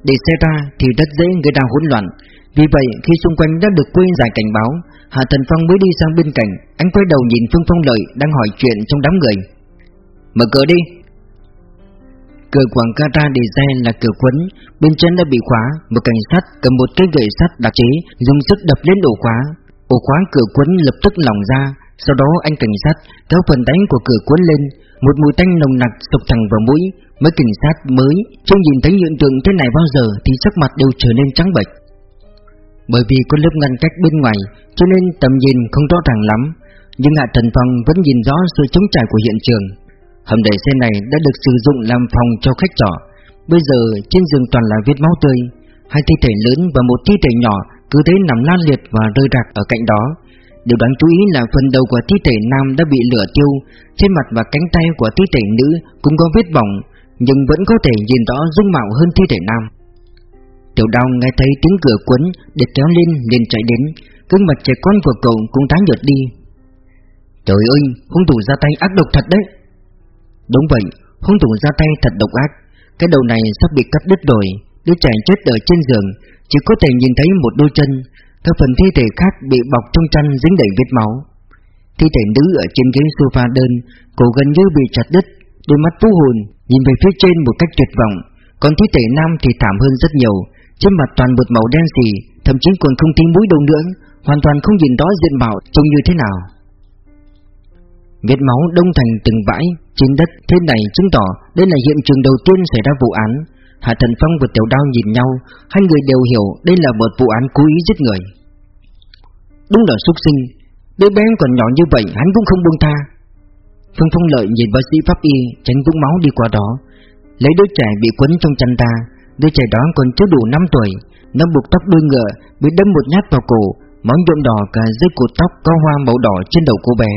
để xe ra Thì rất dễ người ta hỗn loạn. Vì vậy, khi xung quanh đã được quên giải cảnh báo, Hạ Thần Phong mới đi sang bên cạnh. Anh quay đầu nhìn Phương Phong Lợi Đang hỏi chuyện trong đám người. Mở cửa đi. Cửa quảng gara để xe là cửa quấn Bên trên đã bị khóa, Một cảnh sát cầm một cây gậy sắt đặc chế, Dùng sức đập lên ổ khóa. Ổ khóa cửa quấn lập tức lỏng ra, Sau đó anh cảnh sát kéo phần đánh của cửa quấn lên. Một mùi tanh nồng nặc sộc thẳng vào mũi, Mấy cảnh sát mới Chưa nhìn thấy hiện tượng thế này bao giờ Thì sắc mặt đều trở nên trắng bệch. Bởi vì có lớp ngăn cách bên ngoài, Cho nên tầm nhìn không rõ ràng lắm, Nhưng Hạ Thần Phong vẫn nhìn rõ sự chống trải của hiện trường. Hầm đẩy xe này đã được sử dụng làm phòng cho khách trọ. Bây giờ trên giường toàn là vết máu tươi. Hai thi thể lớn và một thi thể nhỏ Cứ thế nằm lan liệt và rơi rạc ở cạnh đó. Điều đáng chú ý là phần đầu của thi thể nam đã bị lửa tiêu Trên mặt và cánh tay của thi thể nữ cũng có vết bỏng Nhưng vẫn có thể nhìn rõ dung mạo hơn thi thể nam. Tiểu đào nghe thấy tiếng cửa quấn Để kéo lên liền chạy đến. Gương mặt trẻ con của cậu cũng tái nhợt đi. Trời ơi, hung thủ ra tay ác độc thật đấy. Đúng vậy, hung thủ ra tay thật độc ác. Cái đầu này sắp bị cắt đứt rồi Đứa trẻ chết ở trên giường Chỉ có thể nhìn thấy một đôi chân. Các phần thi thể khác bị bọc trong chăn dính đầy vết máu. Thi thể nữ ở trên ghế sofa đơn Cổ gần như bị chặt đứt Đôi mắt vũ hồn Nhìn về phía trên một cách tuyệt vọng. Còn thi thể nam thì thảm hơn rất nhiều Trên mặt toàn một màu đen xì Thậm chí còn không tí mũi đâu nữa Hoàn toàn không nhìn rõ diện mạo trông như thế nào. Vết máu đông thành từng bãi trên đất thế này chứng tỏ đây là hiện trường đầu tiên xảy ra vụ án. Hạ Thần Phong và Tiểu Đao nhìn nhau, hai người đều hiểu đây là một vụ án cố ý giết người. Đúng là xuất sinh, đứa bé còn nhỏ như vậy hắn cũng không buông tha. Phương Phong Lợi nhìn bác sĩ pháp y tránh vũng máu đi qua đó, lấy đứa trẻ bị quấn trong chăn ta, đứa trẻ đó còn chưa đủ 5 tuổi, nó buộc tóc đuôi ngựa, bị đâm một nhát vào cổ, máu nhuộm đỏ cả dưới cột tóc có hoa màu đỏ trên đầu cô bé.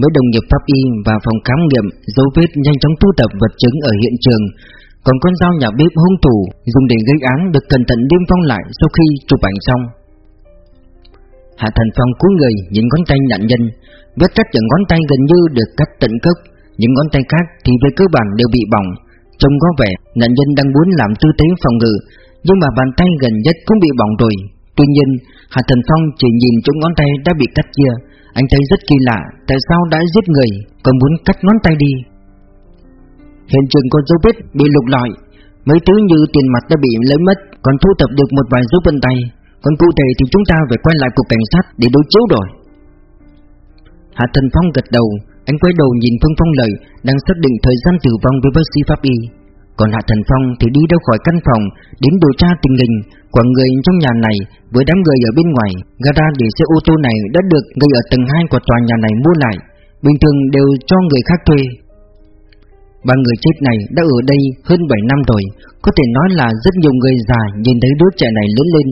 Mấy đồng nghiệp pháp y và phòng khám nghiệm dấu vết nhanh chóng thu thập vật chứng ở hiện trường. Còn con dao nhà bếp hung thủ dùng để gây án được cẩn thận niêm phong lại sau khi chụp ảnh xong. Hạ Thần Phong cúi người nhìn ngón tay nạn nhân, Vết cắt ở ngón tay gần như được cắt tận gốc, Những ngón tay khác thì về cơ bản đều bị bỏng. Trông có vẻ nạn nhân đang muốn làm tư thế phòng ngự, Nhưng mà bàn tay gần nhất cũng bị bỏng rồi. Tuy nhiên Hạ Thần Phong chỉ nhìn chỗ ngón tay đã bị cắt chia, anh thấy rất kỳ lạ Tại sao đã giết người Còn muốn cắt ngón tay đi? Hiện trường có dấu vết bị lục lọi. Mấy thứ như tiền mặt đã bị lấy mất Còn thu thập được một vài dấu vân tay. Còn cụ thể thì chúng ta phải quay lại cục cảnh sát Để đối chiếu rồi. Hạ Thần Phong gật đầu. Anh quay đầu nhìn Phương Phong Lợi Đang xác định thời gian tử vong với bác sĩ pháp y còn Hạ Thần Phong thì đi đâu khỏi căn phòng, Đến điều tra tình hình của người trong nhà này Với đám người ở bên ngoài. Gara để xe ô tô này đã được người ở tầng 2 của tòa nhà này mua lại, Bình thường đều cho người khác thuê. Ba người chết này đã ở đây hơn 7 năm rồi, Có thể nói là rất nhiều người già nhìn thấy đứa trẻ này lớn lên.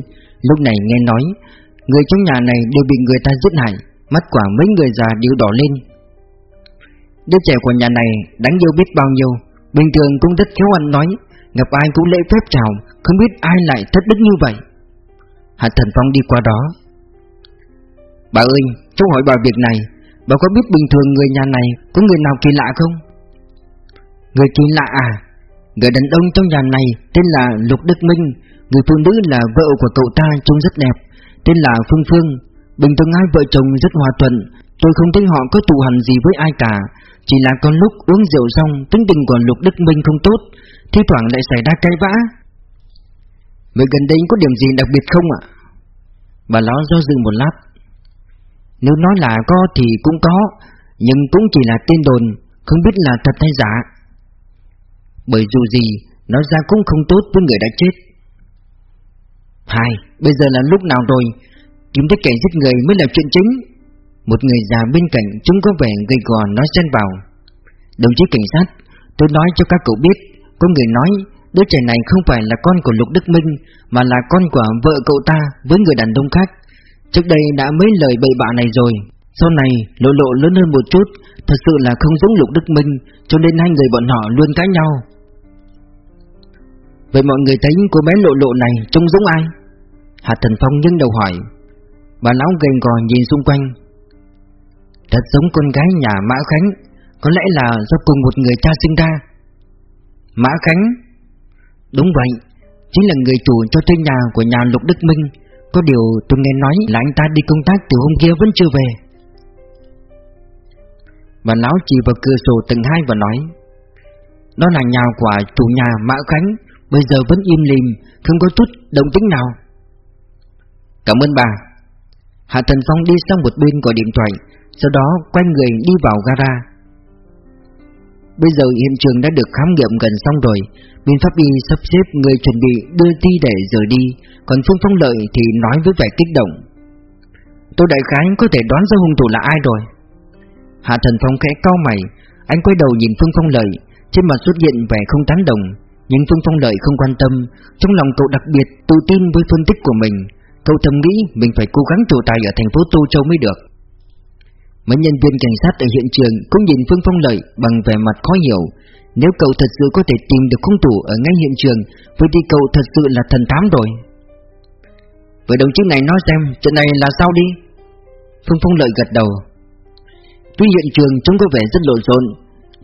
Lúc này nghe nói, Người trong nhà này đều bị người ta giết hại, Mắt quả mấy người già đều đỏ lên. Đứa trẻ của nhà này đáng yêu biết bao nhiêu Bình thường cũng rất khéo ăn nói Gặp ai cũng lễ phép chào Không biết ai lại thất đức như vậy. Hạ Thần Phong đi qua đó. Bà ơi, cháu hỏi bà việc này Bà có biết bình thường người nhà này Có người nào kỳ lạ không? Người kỳ lạ à? Người đàn ông trong nhà này Tên là Lục Đức Minh Người phụ nữ là vợ của cậu ta trông rất đẹp Tên là Phương Phương. Bình thường hai vợ chồng rất hòa thuận Tôi không thấy họ có thù hằn gì với ai cả chỉ là con lúc uống rượu xong, Tính tình của Lục Đức Minh không tốt, Thi thoảng lại xảy ra cay vã. Mới gần đây có điểm gì đặc biệt không ạ? Bà lão do dự một lát. Nếu nói là có thì cũng có, Nhưng cũng chỉ là tên đồn, Không biết là thật hay giả. Bởi dù gì, Nói ra cũng không tốt với người đã chết. Hai, Bây giờ là lúc nào rồi? Kiếm thấy kẻ giết người mới là chuyện chính một người già bên cạnh chúng có vẻ gầy gò nói xen vào. Đồng chí cảnh sát, Tôi nói cho các cậu biết, Có người nói Đứa trẻ này không phải là con của Lục Đức Minh, Mà là con của vợ cậu ta Với người đàn ông khác. Trước đây đã mấy lời bậy bạ này rồi, Sau này lộ lộ lớn hơn một chút, Thật sự là không giống Lục Đức Minh, Cho nên hai người bọn họ luôn cãi nhau. Vậy mọi người thấy cô bé lộ lộ này trông giống ai? Hạ Thần Phong nghiêng đầu hỏi. Bà lão gầy gò nhìn xung quanh. Thật giống con gái nhà Mã Khánh, Có lẽ là do cùng một người cha sinh ra. Mã Khánh? Đúng vậy, Chính là người chủ cho thuê nhà của nhà Lục Đức Minh. Có điều tôi nghe nói là anh ta đi công tác từ hôm kia vẫn chưa về. Bà lão chỉ vào cửa sổ tầng hai và nói, Đó là nhà của chủ nhà Mã Khánh, Bây giờ vẫn im lìm, Không có chút động tính nào. Cảm ơn bà. Hạ Thần Phong đi sang một bên gọi điện thoại sau đó quay người đi vào gara. Bây giờ hiện trường đã được khám nghiệm gần xong rồi. Viên pháp y sắp xếp người chuẩn bị đưa thi để rời đi. Còn Phương Phong Lợi thì nói với vẻ kích động. Tôi đại khái có thể đoán ra hung thủ là ai rồi? Hạ Thần Phong khẽ cau mày. Anh quay đầu nhìn Phương Phong Lợi. Trên mặt xuất hiện vẻ không tán đồng. Nhưng Phương Phong Lợi không quan tâm. Trong lòng cậu đặc biệt tự tin với phân tích của mình. Cậu thầm nghĩ mình phải cố gắng trụ tài ở thành phố Tô Châu mới được. Mấy nhân viên cảnh sát ở hiện trường cũng nhìn Phương Phong Lợi bằng vẻ mặt khó hiểu. Nếu cậu thật sự có thể tìm được hung thủ ở ngay hiện trường, Vậy thì cậu thật sự là thần thám rồi. Vậy đồng chí này nói xem, chuyện này là sao đi? Phương Phong Lợi gật đầu. Tuy hiện trường trông có vẻ rất lộn xộn,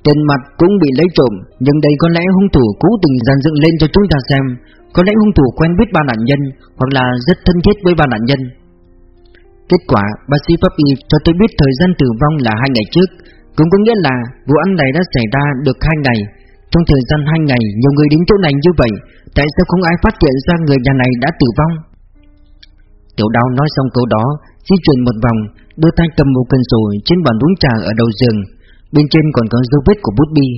Tiền mặt cũng bị lấy trộm, Nhưng đây có lẽ hung thủ cố tình dàn dựng lên cho chúng ta xem. Có lẽ hung thủ quen biết ba nạn nhân, Hoặc là rất thân thiết với ba nạn nhân. Kết quả, bác sĩ pháp y cho tôi biết thời gian tử vong là hai ngày trước. Cũng có nghĩa là vụ án này đã xảy ra được hai ngày. Trong thời gian hai ngày, nhiều người đến chỗ này như vậy, Tại sao không ai phát hiện ra người nhà này đã tử vong? Tiểu đào nói xong câu đó, Di chuyển một vòng, Đưa tay cầm một cân sổ trên bàn uống trà ở đầu giường. Bên trên còn có dấu vết của bút bi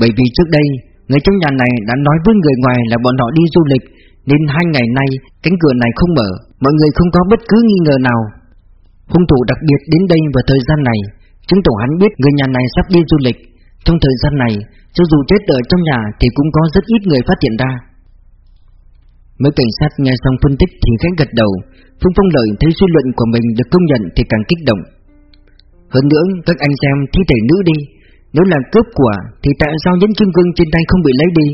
Bởi vì trước đây, Người trong nhà này đã nói với người ngoài là bọn họ đi du lịch nên hai ngày nay, cánh cửa này không mở, Mọi người không có bất cứ nghi ngờ nào. Hung thủ đặc biệt đến đây vào thời gian này, Chứng tỏ hắn biết người nhà này sắp đi du lịch. Trong thời gian này, Cho dù chết ở trong nhà Thì cũng có rất ít người phát hiện ra. Mấy cảnh sát nghe xong phân tích Thì khẽ gật đầu Phương Phong Lợi thấy suy luận của mình được công nhận Thì càng kích động. Hơn nữa, các anh xem thi thể nữ đi, Nếu là cướp của Thì tại sao những kim cương trên tay không bị lấy đi?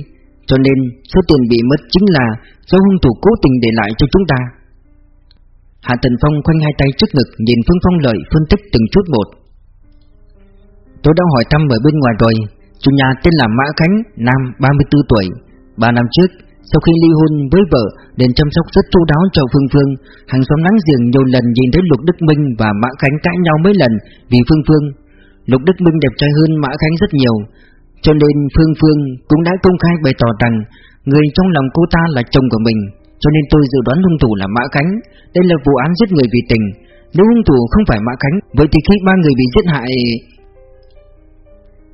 Cho nên số tiền bị mất chính là Do hung thủ cố tình để lại cho chúng ta. Hạ Tần Phong khoanh hai tay trước ngực, Nhìn Phương Phong Lợi phân tích từng chút một. Tôi đã hỏi thăm ở bên ngoài rồi. Chủ nhà tên là Mã Khánh, Nam 34 tuổi. 3 năm trước, Sau khi ly hôn với vợ Đến chăm sóc rất chu đáo cho Phương Phương. Hàng xóm láng giềng nhiều lần nhìn thấy Lục Đức Minh Và Mã Khánh cãi nhau mấy lần Vì Phương Phương. Lục Đức Minh đẹp trai hơn Mã Khánh rất nhiều. Cho nên Phương Phương cũng đã công khai bày tỏ rằng Người trong lòng cô ta là chồng của mình, cho nên tôi dự đoán hung thủ là Mã Khánh. Đây là vụ án giết người vì tình. Nếu hung thủ không phải Mã Khánh, Vậy thì khi ba người bị giết hại,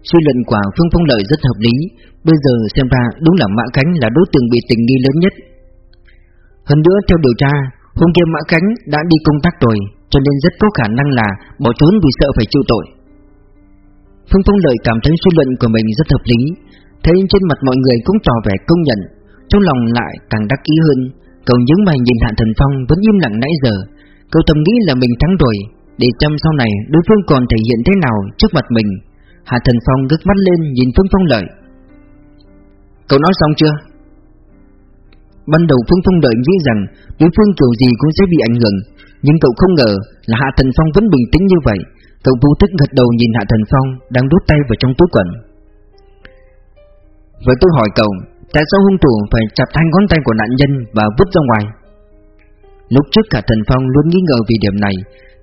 Suy luận của Phương Phong Lợi rất hợp lý. Bây giờ xem ra đúng là Mã Khánh là đối tượng bị tình nghi lớn nhất. Hơn nữa, theo điều tra, Hôm kia Mã Khánh đã đi công tác rồi, Cho nên rất có khả năng là bỏ trốn vì sợ phải chịu tội. Phương Phong Lợi cảm thấy suy luận của mình rất hợp lý, Thấy trên mặt mọi người cũng tỏ vẻ công nhận, trong lòng lại càng đắc ý hơn. Cậu nhớ mày nhìn Hạ Thần Phong vẫn im lặng nãy giờ, Cậu thầm nghĩ là mình thắng rồi, Để chăm sau này đối phương còn thể hiện thế nào trước mặt mình. Hạ Thần Phong ngước mắt lên nhìn Phương Phong lợi. Cậu nói xong chưa? Ban đầu Phương Phong Lợi nghĩ rằng đối phương kiểu gì cũng sẽ bị ảnh hưởng, Nhưng cậu không ngờ là Hạ Thần Phong vẫn bình tĩnh như vậy. Cậu vô thức gật đầu nhìn Hạ Thần Phong đang đút tay vào trong túi quần. Vậy tôi hỏi cậu, Tại sao hung thủ phải chặt hai ngón tay của nạn nhân và vứt ra ngoài? Lúc trước cả Thần Phong luôn nghi ngờ vì điểm này.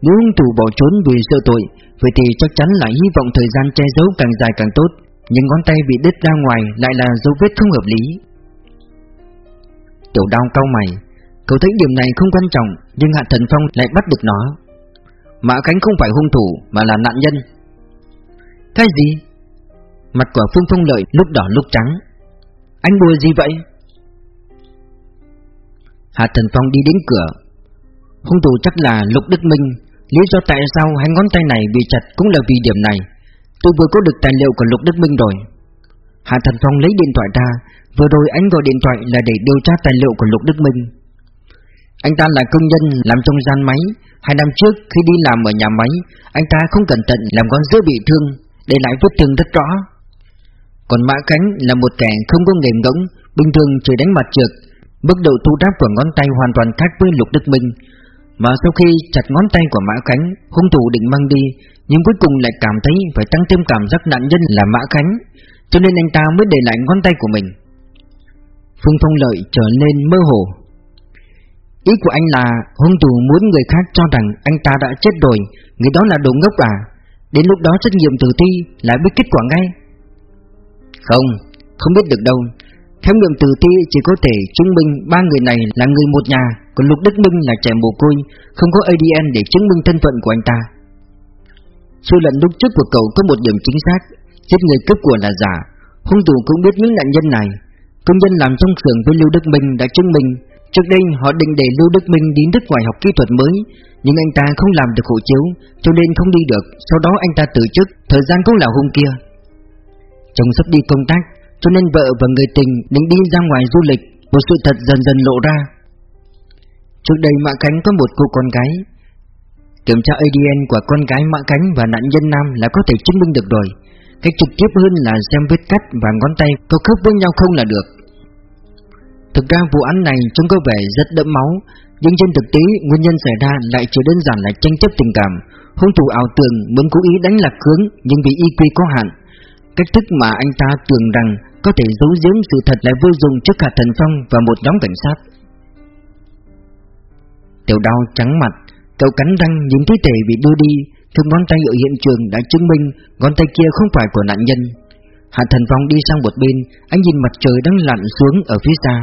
Nếu hung thủ bỏ trốn vì sợ tội, Vậy thì chắc chắn là hy vọng thời gian che giấu càng dài càng tốt, Nhưng ngón tay bị đứt ra ngoài lại là dấu vết không hợp lý. Tiểu đau cau mày, Cậu thấy điểm này không quan trọng, Nhưng Hạ Thần Phong lại bắt được nó. Mã Khánh không phải hung thủ, mà là nạn nhân. Cái gì? Mặt của Phương Thông Lợi lúc đỏ lúc trắng. Anh đùa gì vậy? Hạ Thần Phong đi đến cửa. Hung thủ chắc là Lục Đức Minh. Lý do tại sao hai ngón tay này bị chặt cũng là vì điểm này. Tôi vừa có được tài liệu của Lục Đức Minh rồi. Hạ Thần Phong lấy điện thoại ra. Vừa rồi anh gọi điện thoại là để điều tra tài liệu của Lục Đức Minh. Anh ta là công nhân làm trong gian máy Hai năm trước khi đi làm ở nhà máy Anh ta không cẩn thận làm con dứa bị thương Để lại vết thương rất rõ còn Mã Khánh là một kẻ không có nghề ngỗng, bình thường chỉ đánh mặt trượt, mức độ thu đáp của ngón tay hoàn toàn khác với Lục Đức Minh. Mà sau khi chặt ngón tay của Mã Khánh, hung thủ định mang đi, nhưng cuối cùng lại cảm thấy phải tăng thêm cảm giác nạn nhân là Mã Khánh, cho nên anh ta mới để lại ngón tay của mình. Phương Phong Lợi trở nên mơ hồ. Ý của anh là hung thủ muốn người khác cho rằng anh ta đã chết rồi, người đó là đồ ngốc à? Đến lúc đó xét nghiệm tử thi lại biết kết quả ngay. Không, không biết được đâu Khám nghiệm tử thi chỉ có thể chứng minh ba người này là người một nhà Còn Lục Đức Minh là trẻ mồ côi Không có ADN để chứng minh thân phận của anh ta Suy luận lúc trước của cậu có một điểm chính xác Giết người cướp của là giả Hung thủ cũng biết những nạn nhân này Công nhân làm trong xưởng với Lưu Đức Minh đã chứng minh Trước đây, họ định để Lưu Đức Minh đến nước ngoài học kỹ thuật mới, Nhưng anh ta không làm được hộ chiếu, Cho nên không đi được. Sau đó anh ta từ chức, Thời gian cũng là hôm kia. Chồng sắp đi công tác, Cho nên vợ và người tình định đi ra ngoài du lịch, Một sự thật dần dần lộ ra. Trước đây Mã Khánh có một cô con gái. Kiểm tra ADN của con gái Mã Khánh và nạn nhân Nam là có thể chứng minh được rồi. Cách trực tiếp hơn là xem vết cắt và ngón tay có khớp với nhau không là được. Thực ra vụ án này trông có vẻ rất đẫm máu Nhưng trên thực tế nguyên nhân xảy ra lại chỉ đơn giản là tranh chấp tình cảm. Hung thủ ảo tưởng muốn cố ý đánh lạc hướng nhưng vì y quy có hạn. Cách thức mà anh ta tưởng rằng có thể giấu giếm sự thật lại vô dụng trước cả Thần Phong và một nhóm cảnh sát. Tiểu đau trắng mặt, cậu cắn răng nhìn thi thể bị đưa đi Thương ngón tay ở hiện trường đã chứng minh ngón tay kia không phải của nạn nhân. Hạ Thần Phong đi sang một bên, anh nhìn mặt trời đang lặn xuống ở phía xa.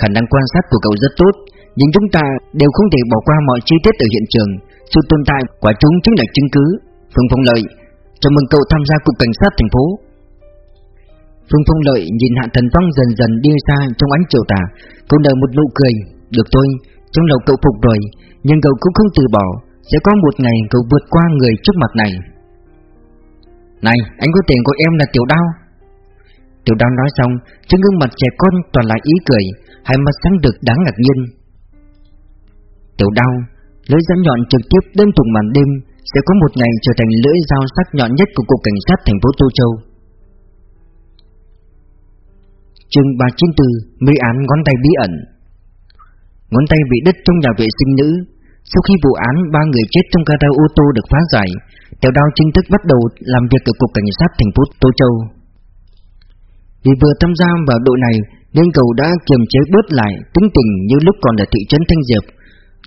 Khả năng quan sát của cậu rất tốt Nhưng chúng ta đều không thể bỏ qua mọi chi tiết ở hiện trường. Sự tồn tại của chúng chính là chứng cứ. Phương Phong Lợi Chào mừng cậu tham gia cục cảnh sát thành phố. Phương Phong Lợi nhìn Hạ Thần Phong dần dần đi xa trong ánh chiều tà. Cậu nở một nụ cười. Được thôi, trong lòng cậu phục rồi Nhưng cậu cũng không từ bỏ. Sẽ có một ngày cậu vượt qua người trước mặt này. Này, anh có tiền của em là Tiểu Đao. Tiểu Đao nói xong Trên gương mặt trẻ con toàn là ý cười. Hai mắt sáng được đáng ngạc nhiên. Tiểu Đao Lưỡi dao nhọn trực tiếp đâm thủng màn đêm, Sẽ có một ngày trở thành lưỡi dao sắc nhọn nhất Của Cục Cảnh sát thành phố Tô Châu. Chương 394 Mê án ngón tay bí ẩn. Ngón tay bị đứt trong nhà vệ sinh nữ. Sau khi vụ án ba người chết trong gara ô tô được phá giải, Tiểu đao chính thức bắt đầu làm việc ở Cục Cảnh sát thành phố Tô Châu. Vì vừa tham gia vào đội này nên cậu đã kiềm chế bớt lại tính tình như lúc còn ở thị trấn Thanh Diệp.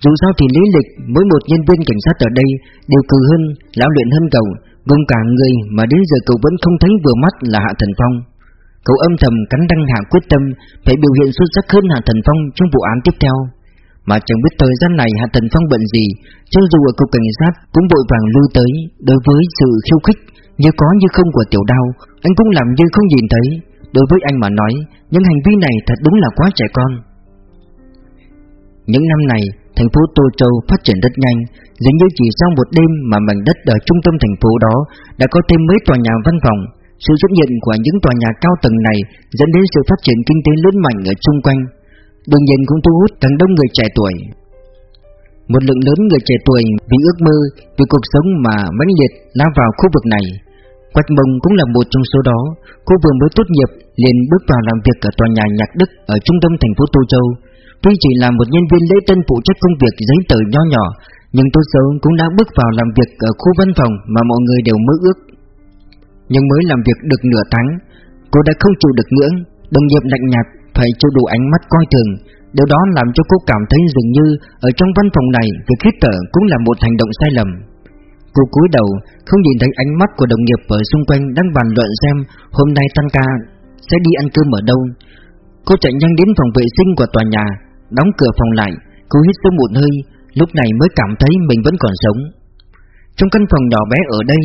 Dù sao thì lý lịch mỗi một nhân viên cảnh sát ở đây đều cừ hơn, lão luyện hơn cậu Gồm cả người mà đến giờ cậu vẫn không thấy vừa mắt là Hạ Thần Phong. Cậu âm thầm cắn răng hạ quyết tâm Phải biểu hiện xuất sắc hơn Hạ Thần Phong trong vụ án tiếp theo. Mà chẳng biết thời gian này Hạ Thần Phong bận gì Cho dù ở cục cảnh sát cũng vội vàng lưu tới Đối với sự khiêu khích Như có như không của tiểu đao Anh cũng làm như không nhìn thấy. Đối với anh mà nói Những hành vi này thật đúng là quá trẻ con Những năm này Thành phố Tô Châu phát triển rất nhanh Dường như chỉ sau một đêm mà mảnh đất ở trung tâm thành phố đó Đã có thêm mấy tòa nhà văn phòng sự xuất hiện của những tòa nhà cao tầng này dẫn đến sự phát triển kinh tế lớn mạnh ở xung quanh, đương nhiên cũng thu hút càng đông người trẻ tuổi. Một lượng lớn người trẻ tuổi vì ước mơ, vì cuộc sống mà mãnh liệt lao vào khu vực này. Quách Mông cũng là một trong số đó, cô vừa mới tốt nghiệp liền bước vào làm việc ở tòa nhà Nhạc Đức ở trung tâm thành phố Tô Châu. Tuy chỉ là một nhân viên lễ tân phụ trách công việc giấy tờ nho nhỏ, nhưng Tô Châu cũng đã bước vào làm việc ở khu văn phòng mà mọi người đều mơ ước. Nhưng mới làm việc được nửa tháng Cô đã không chịu được nữa Đồng nghiệp lạnh nhạt phải chịu đủ ánh mắt coi thường. Điều đó làm cho cô cảm thấy dường như Ở trong văn phòng này Việc hít tở cũng là một hành động sai lầm. Cô cúi đầu Không nhìn thấy ánh mắt của đồng nghiệp ở xung quanh Đang bàn luận xem hôm nay tăng ca Sẽ đi ăn cơm ở đâu Cô chạy nhanh đến phòng vệ sinh của tòa nhà Đóng cửa phòng lại Cô hít sâu một hơi Lúc này mới cảm thấy mình vẫn còn sống Trong căn phòng nhỏ bé ở đây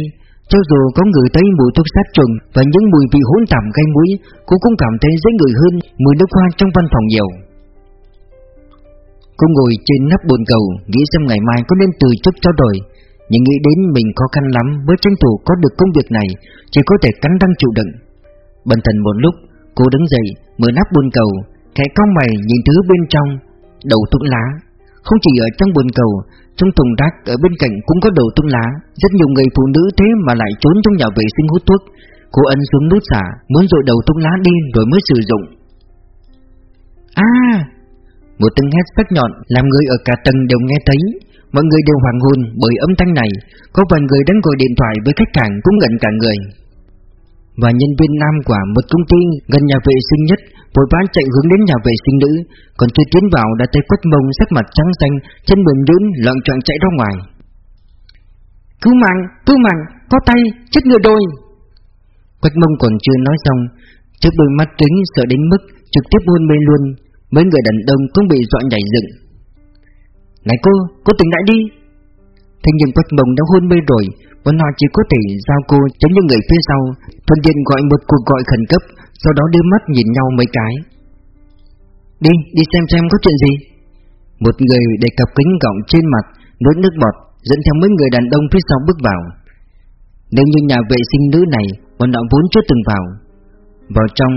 cho dù có người thấy mùi thuốc sát trùng và những mùi vị hỗn tạp gây mũi, cô cũng cảm thấy dễ ngửi hơn mùi nước hoa trong văn phòng nhiều. Cô ngồi trên nắp bồn cầu, nghĩ xem ngày mai có nên từ chức cho rồi. Nhưng nghĩ đến mình khó khăn lắm mới tranh thủ có được công việc này, chỉ có thể cắn răng chịu đựng. Bần thần một lúc, cô đứng dậy, mở nắp buôn cầu, khẽ cao mày nhìn thứ bên trong, đầu thuốc lá. Không chỉ ở trong buôn cầu, trong thùng rác ở bên cạnh cũng có đầu tung lá. Rất nhiều người phụ nữ thế mà lại trốn trong nhà vệ sinh hút thuốc. Cô ân xuống nút xả Muốn rồi đầu tung lá đi rồi mới sử dụng. À Một tiếng hét sắc nhọn Làm người ở cả tầng đều nghe thấy. Mọi người đều hoàng hồn bởi âm thanh này Có vài người đang gọi điện thoại với khách hàng cũng ngẩn cả người Và nhân viên nam của một công ty gần nhà vệ sinh nhất vội vã chạy hướng đến nhà vệ sinh nữ, còn chưa tiến vào đã thấy Quách Mông sắc mặt trắng xanh, chân mềm nhũn, loạn choạng chạy ra ngoài. Cứu mạng, cứu mạng, có tay, chết người đôi. Quách Mông còn chưa nói xong, trước đôi mắt kính sợ đến mức trực tiếp hôn mê luôn, mấy người đàn ông cũng bị dọa nhảy dựng. Này cô, cô tỉnh lại đi. Thế nhưng Quách Mông đã hôn mê rồi, bọn họ chỉ có thể giao cô cho những người phía sau, thuận tiện gọi một cuộc gọi khẩn cấp sau đó đưa mắt nhìn nhau mấy cái Đi, đi xem xem có chuyện gì Một người để cặp kính gọng trên mặt Nuốt nước bọt Dẫn theo mấy người đàn ông phía sau bước vào Nếu như nhà vệ sinh nữ này bọn họ vốn chưa từng vào. Vào trong,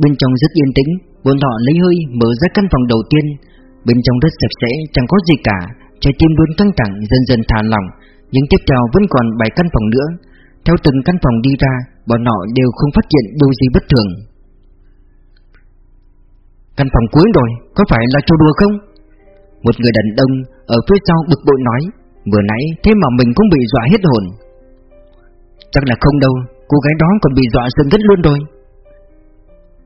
bên trong rất yên tĩnh, bọn họ lấy hơi mở ra căn phòng đầu tiên. Bên trong rất sạch sẽ, chẳng có gì cả, trái tim luôn căng thẳng dần dần thả lỏng, nhưng tiếp theo vẫn còn 7 căn phòng nữa. Theo từng căn phòng đi ra, bọn họ đều không phát hiện điều gì bất thường. Căn phòng cuối rồi, có phải là trò đùa không? Một người đàn ông ở phía sau bực bội nói, vừa nãy thế mà mình cũng bị dọa hết hồn. Chắc là không đâu, cô gái đó còn bị dọa sưng đất luôn rồi.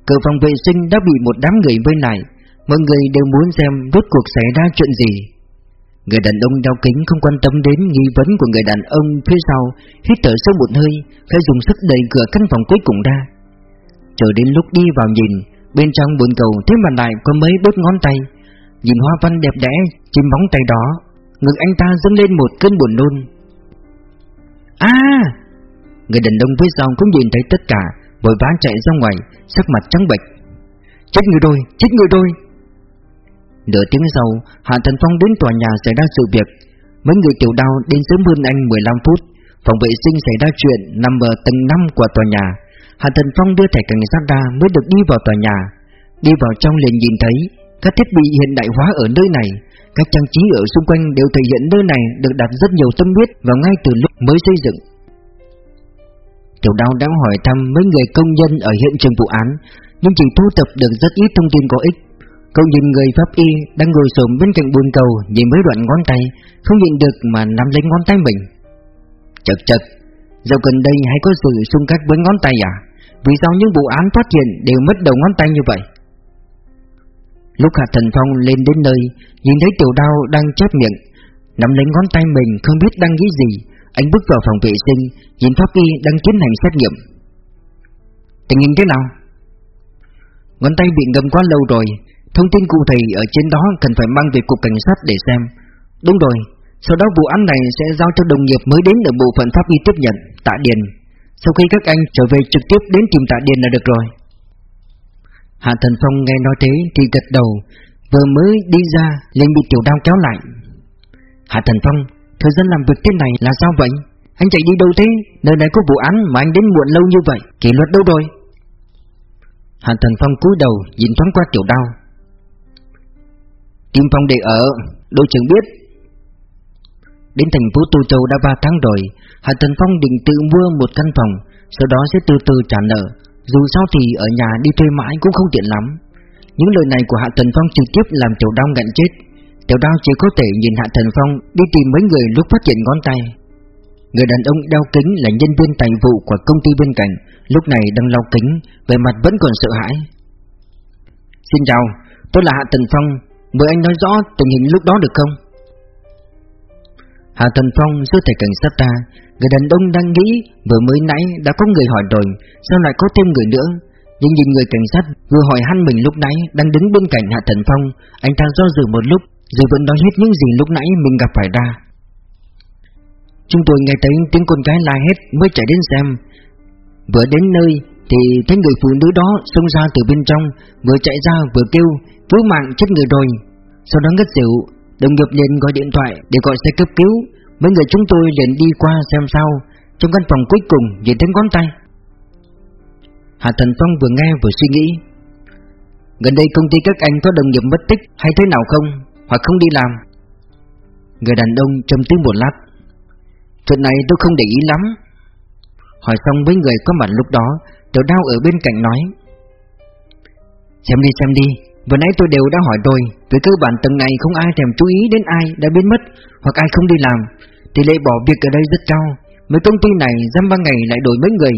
Cửa phòng vệ sinh đã bị một đám người vây lại, mọi người đều muốn xem rốt cuộc xảy ra chuyện gì. Người đàn ông đeo kính không quan tâm đến nghi vấn của người đàn ông phía sau, hít thở sâu một hơi, phải dùng sức đẩy cửa căn phòng cuối cùng ra. Chờ đến lúc đi vào nhìn, bên trong bồn cầu thế mà lại có mấy đốt ngón tay. Nhìn hoa văn đẹp đẽ trên móng tay đó, ngực anh ta dâng lên một cơn buồn nôn. À! Người đàn ông phía sau cũng nhìn thấy tất cả, vội vã chạy ra ngoài, sắc mặt trắng bệch. Chết người rồi, chết người rồi! Nửa tiếng sau, Hạ Thần Phong đến tòa nhà xảy ra sự việc. Mấy người tiểu đao đến sớm hơn anh 15 phút. Phòng vệ sinh xảy ra chuyện nằm ở tầng 5 của tòa nhà. Hạ Thần Phong đưa thẻ cảnh sát ra mới được đi vào tòa nhà. Đi vào trong liền nhìn thấy các thiết bị hiện đại hóa ở nơi này. Các trang trí ở xung quanh đều thể hiện nơi này được đặt rất nhiều tâm huyết vào ngay từ lúc mới xây dựng. Tiểu đao đang hỏi thăm mấy người công nhân ở hiện trường vụ án, nhưng chỉ thu thập được rất ít thông tin có ích. Cậu nhìn người pháp y đang ngồi xổm bên cạnh bồn cầu nhìn mấy đoạn ngón tay, không nhìn được mà nắm lấy ngón tay mình. Chật chật, dạo gần đây hay có sự xung khắc với ngón tay à? Vì sao những vụ án phát hiện đều mất đầu ngón tay như vậy? Lúc Hạ Thần Phong lên đến nơi, nhìn thấy tiểu đao đang chép miệng, nắm lấy ngón tay mình không biết đang nghĩ gì. Anh bước vào phòng vệ sinh, nhìn pháp y đang tiến hành xét nghiệm. Tình hình thế nào? Ngón tay bị ngâm quá lâu rồi, Thông tin cụ thể ở trên đó cần phải mang về cục cảnh sát để xem. Đúng rồi, Sau đó vụ án này sẽ giao cho đồng nghiệp mới đến ở bộ phận pháp y tiếp nhận, Tạ Điền. Sau khi các anh trở về trực tiếp đến tìm Tạ Điền là được rồi. Hạ Thần Phong nghe nói thế thì gật đầu, Vừa mới đi ra liền bị tiểu đao kéo lại. Hạ Thần Phong, Thời gian làm việc tiếp này là sao vậy? Anh chạy đi đâu thế? Nơi này có vụ án mà anh đến muộn lâu như vậy, Kỷ luật đâu rồi? Hạ Thần Phong cúi đầu, nhìn thoáng qua tiểu đao. Kim Phong để ở, đội trưởng biết. Đến thành phố Tô Châu đã 3 tháng rồi, Hạ Tần Phong định tự mua một căn phòng, sau đó sẽ từ từ trả nợ. Dù sao thì ở nhà đi thuê mãi cũng không tiện lắm. Những lời này của Hạ Tần Phong trực tiếp làm Tiểu Đao ngạnh chết. Tiểu Đao chỉ có thể nhìn Hạ Tần Phong đi tìm mấy người lúc phát hiện ngón tay. Người đàn ông đeo kính là nhân viên tài vụ của công ty bên cạnh, lúc này đang lau kính, về mặt vẫn còn sợ hãi. Xin chào, tôi là Hạ Tần Phong, Mời anh nói rõ tình hình lúc đó được không? Hạ Thần Phong giữa thầy cảnh sát ta, Người đàn ông đang nghĩ Vừa mới nãy đã có người hỏi rồi Sao lại có thêm người nữa? Nhưng nhìn người cảnh sát vừa hỏi hắn mình lúc nãy Đang đứng bên cạnh Hạ Thần Phong, Anh ta do dự một lúc Rồi vẫn nói hết những gì lúc nãy mình gặp phải ra. Chúng tôi nghe thấy tiếng con gái la hét Mới chạy đến xem. Vừa đến nơi Thì thấy người phụ nữ đó xông ra từ bên trong, Vừa chạy ra vừa kêu Cứu mạng chết người rồi Sau đó ngất xỉu Đồng nghiệp liền gọi điện thoại để gọi xe cấp cứu. Mấy người chúng tôi liền đi qua xem sao. Trong căn phòng cuối cùng nhìn thấy ngón tay. Hạ Thần Phong vừa nghe vừa suy nghĩ. Gần đây công ty các anh có đồng nghiệp mất tích hay thế nào không? Hoặc không đi làm? Người đàn ông trầm tư một lát. Chuyện này tôi không để ý lắm. Hỏi xong với người có mặt lúc đó, Tiểu đau ở bên cạnh nói. Xem đi xem đi. Vừa nãy tôi đều đã hỏi rồi, Về cơ bản tầng này không ai thèm chú ý đến ai đã biến mất Hoặc ai không đi làm. Tỷ lệ bỏ việc ở đây rất cao, Mấy công ty này dăm ba ngày lại đổi mấy người,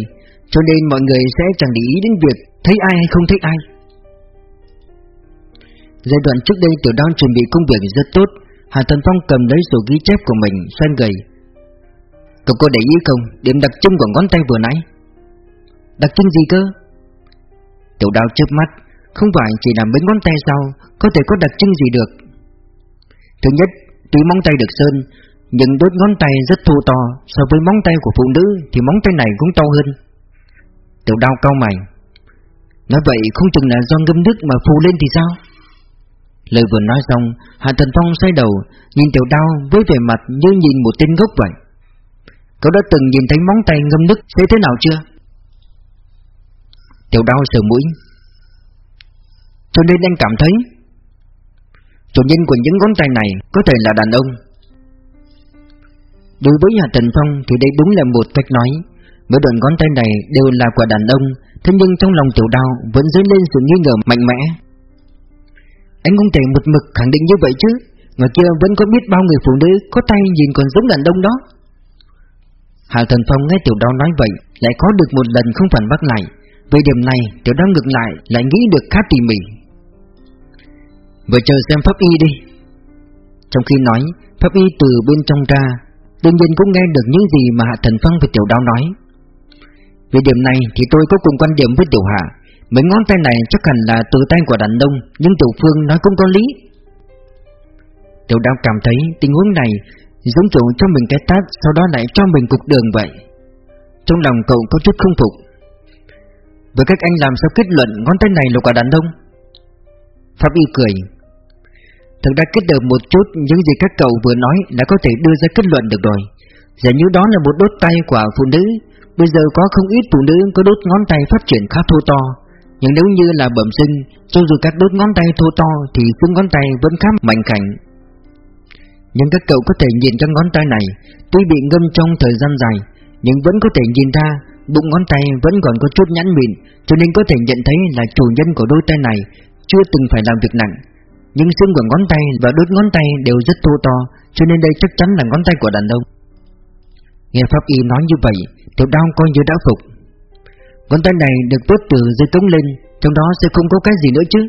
Cho nên mọi người sẽ chẳng để ý đến việc Thấy ai hay không thấy ai. Giai đoạn trước đây tiểu đang chuẩn bị công việc rất tốt, Hà Thần Phong cầm lấy sổ ghi chép của mình, xoay gầy Cậu có để ý không? Điểm đặc trưng của ngón tay vừa nãy. Đặc trưng gì cơ? Tiểu đào chớp mắt không phải chỉ là mấy ngón tay sau Có thể có đặc trưng gì được? Thứ nhất, Tuy móng tay được sơn, Nhưng đốt ngón tay rất thô to, So với móng tay của phụ nữ Thì móng tay này cũng to hơn. Tiểu đau cao mày. Nói vậy không chừng là do ngâm nước mà phù lên thì sao? Lời vừa nói xong, Hạ Thần Phong xoay đầu, Nhìn tiểu đau với vẻ mặt như nhìn một tên gốc vậy. Cậu đã từng nhìn thấy móng tay ngâm nước Thế thế nào chưa? Tiểu đau sờ mũi. Cho nên anh cảm thấy, Chủ nhân của những ngón tay này Có thể là đàn ông. Đối với Hạ Trần Phong Thì đây đúng là một cách nói, Mỗi đoạn ngón tay này đều là của đàn ông, Thế nhưng trong lòng tiểu đao Vẫn dấy lên sự nghi ngờ mạnh mẽ. Anh không thể một mực khẳng định như vậy chứ Ngoài kia vẫn có biết bao người phụ nữ Có tay nhìn còn giống đàn ông đó. Hà Thần Phong nghe tiểu đao nói vậy, Lại có được một lần không phản bác lại Về điểm này tiểu đao ngược lại Lại nghĩ được khá tỉ mỉ. Vừa chờ xem pháp y đi. Trong khi nói, Pháp y từ bên trong ra, Đương nhiên cũng nghe được những gì mà Hạ Thần Phong và Tiểu Đao nói. Về điểm này thì tôi có cùng quan điểm với Tiểu Hạ, Mấy ngón tay này chắc hẳn là từ tay của đàn ông, Nhưng Tiểu Phương nói cũng có lý. Tiểu Đao cảm thấy tình huống này Giống chủ cho mình cái tát, Sau đó lại cho mình cục đường vậy. Trong lòng cậu có chút không phục. Với cách anh làm sao kết luận Ngón tay này là quả đàn ông? Pháp y cười. Thực ra kết hợp một chút những gì các cậu vừa nói đã có thể đưa ra kết luận được rồi. Giả như đó là một đốt tay của phụ nữ, Bây giờ có không ít phụ nữ có đốt ngón tay phát triển khá thô to. Nhưng nếu như là bẩm sinh, Cho dù các đốt ngón tay thô to Thì xương ngón tay vẫn khá mạnh khảnh. Nhưng các cậu có thể nhìn các ngón tay này, Tuy bị ngâm trong thời gian dài, Nhưng vẫn có thể nhìn ra Bụng ngón tay vẫn còn có chút nhẵn mịn, Cho nên có thể nhận thấy là chủ nhân của đôi tay này Chưa từng phải làm việc nặng nhưng xương của ngón tay và đốt ngón tay đều rất thô to, Cho nên đây chắc chắn là ngón tay của đàn ông. Nghe Pháp Y nói như vậy, Tiểu đao coi như đã phục. Ngón tay này được tốt từ dưới cống lên, Trong đó sẽ không có cái gì nữa chứ.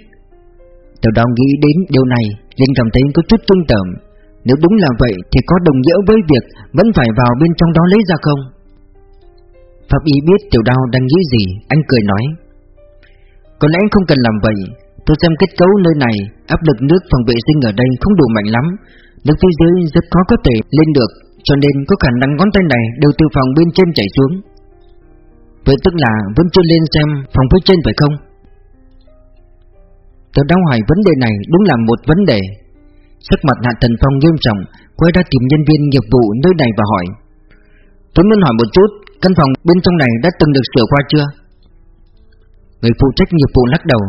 Tiểu đao nghĩ đến điều này, liền cảm thấy có chút tương tởm. Nếu đúng là vậy thì có đồng nghĩa với việc Vẫn phải vào bên trong đó lấy ra không? Pháp Y biết tiểu đao đang nghĩ gì, Anh cười nói. Có lẽ không cần làm vậy Tôi xem kết cấu nơi này, Áp lực nước phòng vệ sinh ở đây không đủ mạnh lắm. Nước phía dưới rất khó có thể lên được, Cho nên có khả năng ngón tay này đều từ phòng bên trên chảy xuống. Vậy tức là vẫn chưa lên xem phòng phía trên phải không? Tôi đau hỏi vấn đề này đúng là một vấn đề. Sắc mặt Hạ Thần Phong nghiêm trọng, Quay ra tìm nhân viên nghiệp vụ nơi này và hỏi. Tôi muốn hỏi một chút, Căn phòng bên trong này đã từng được sửa qua chưa? Người phụ trách nghiệp vụ lắc đầu.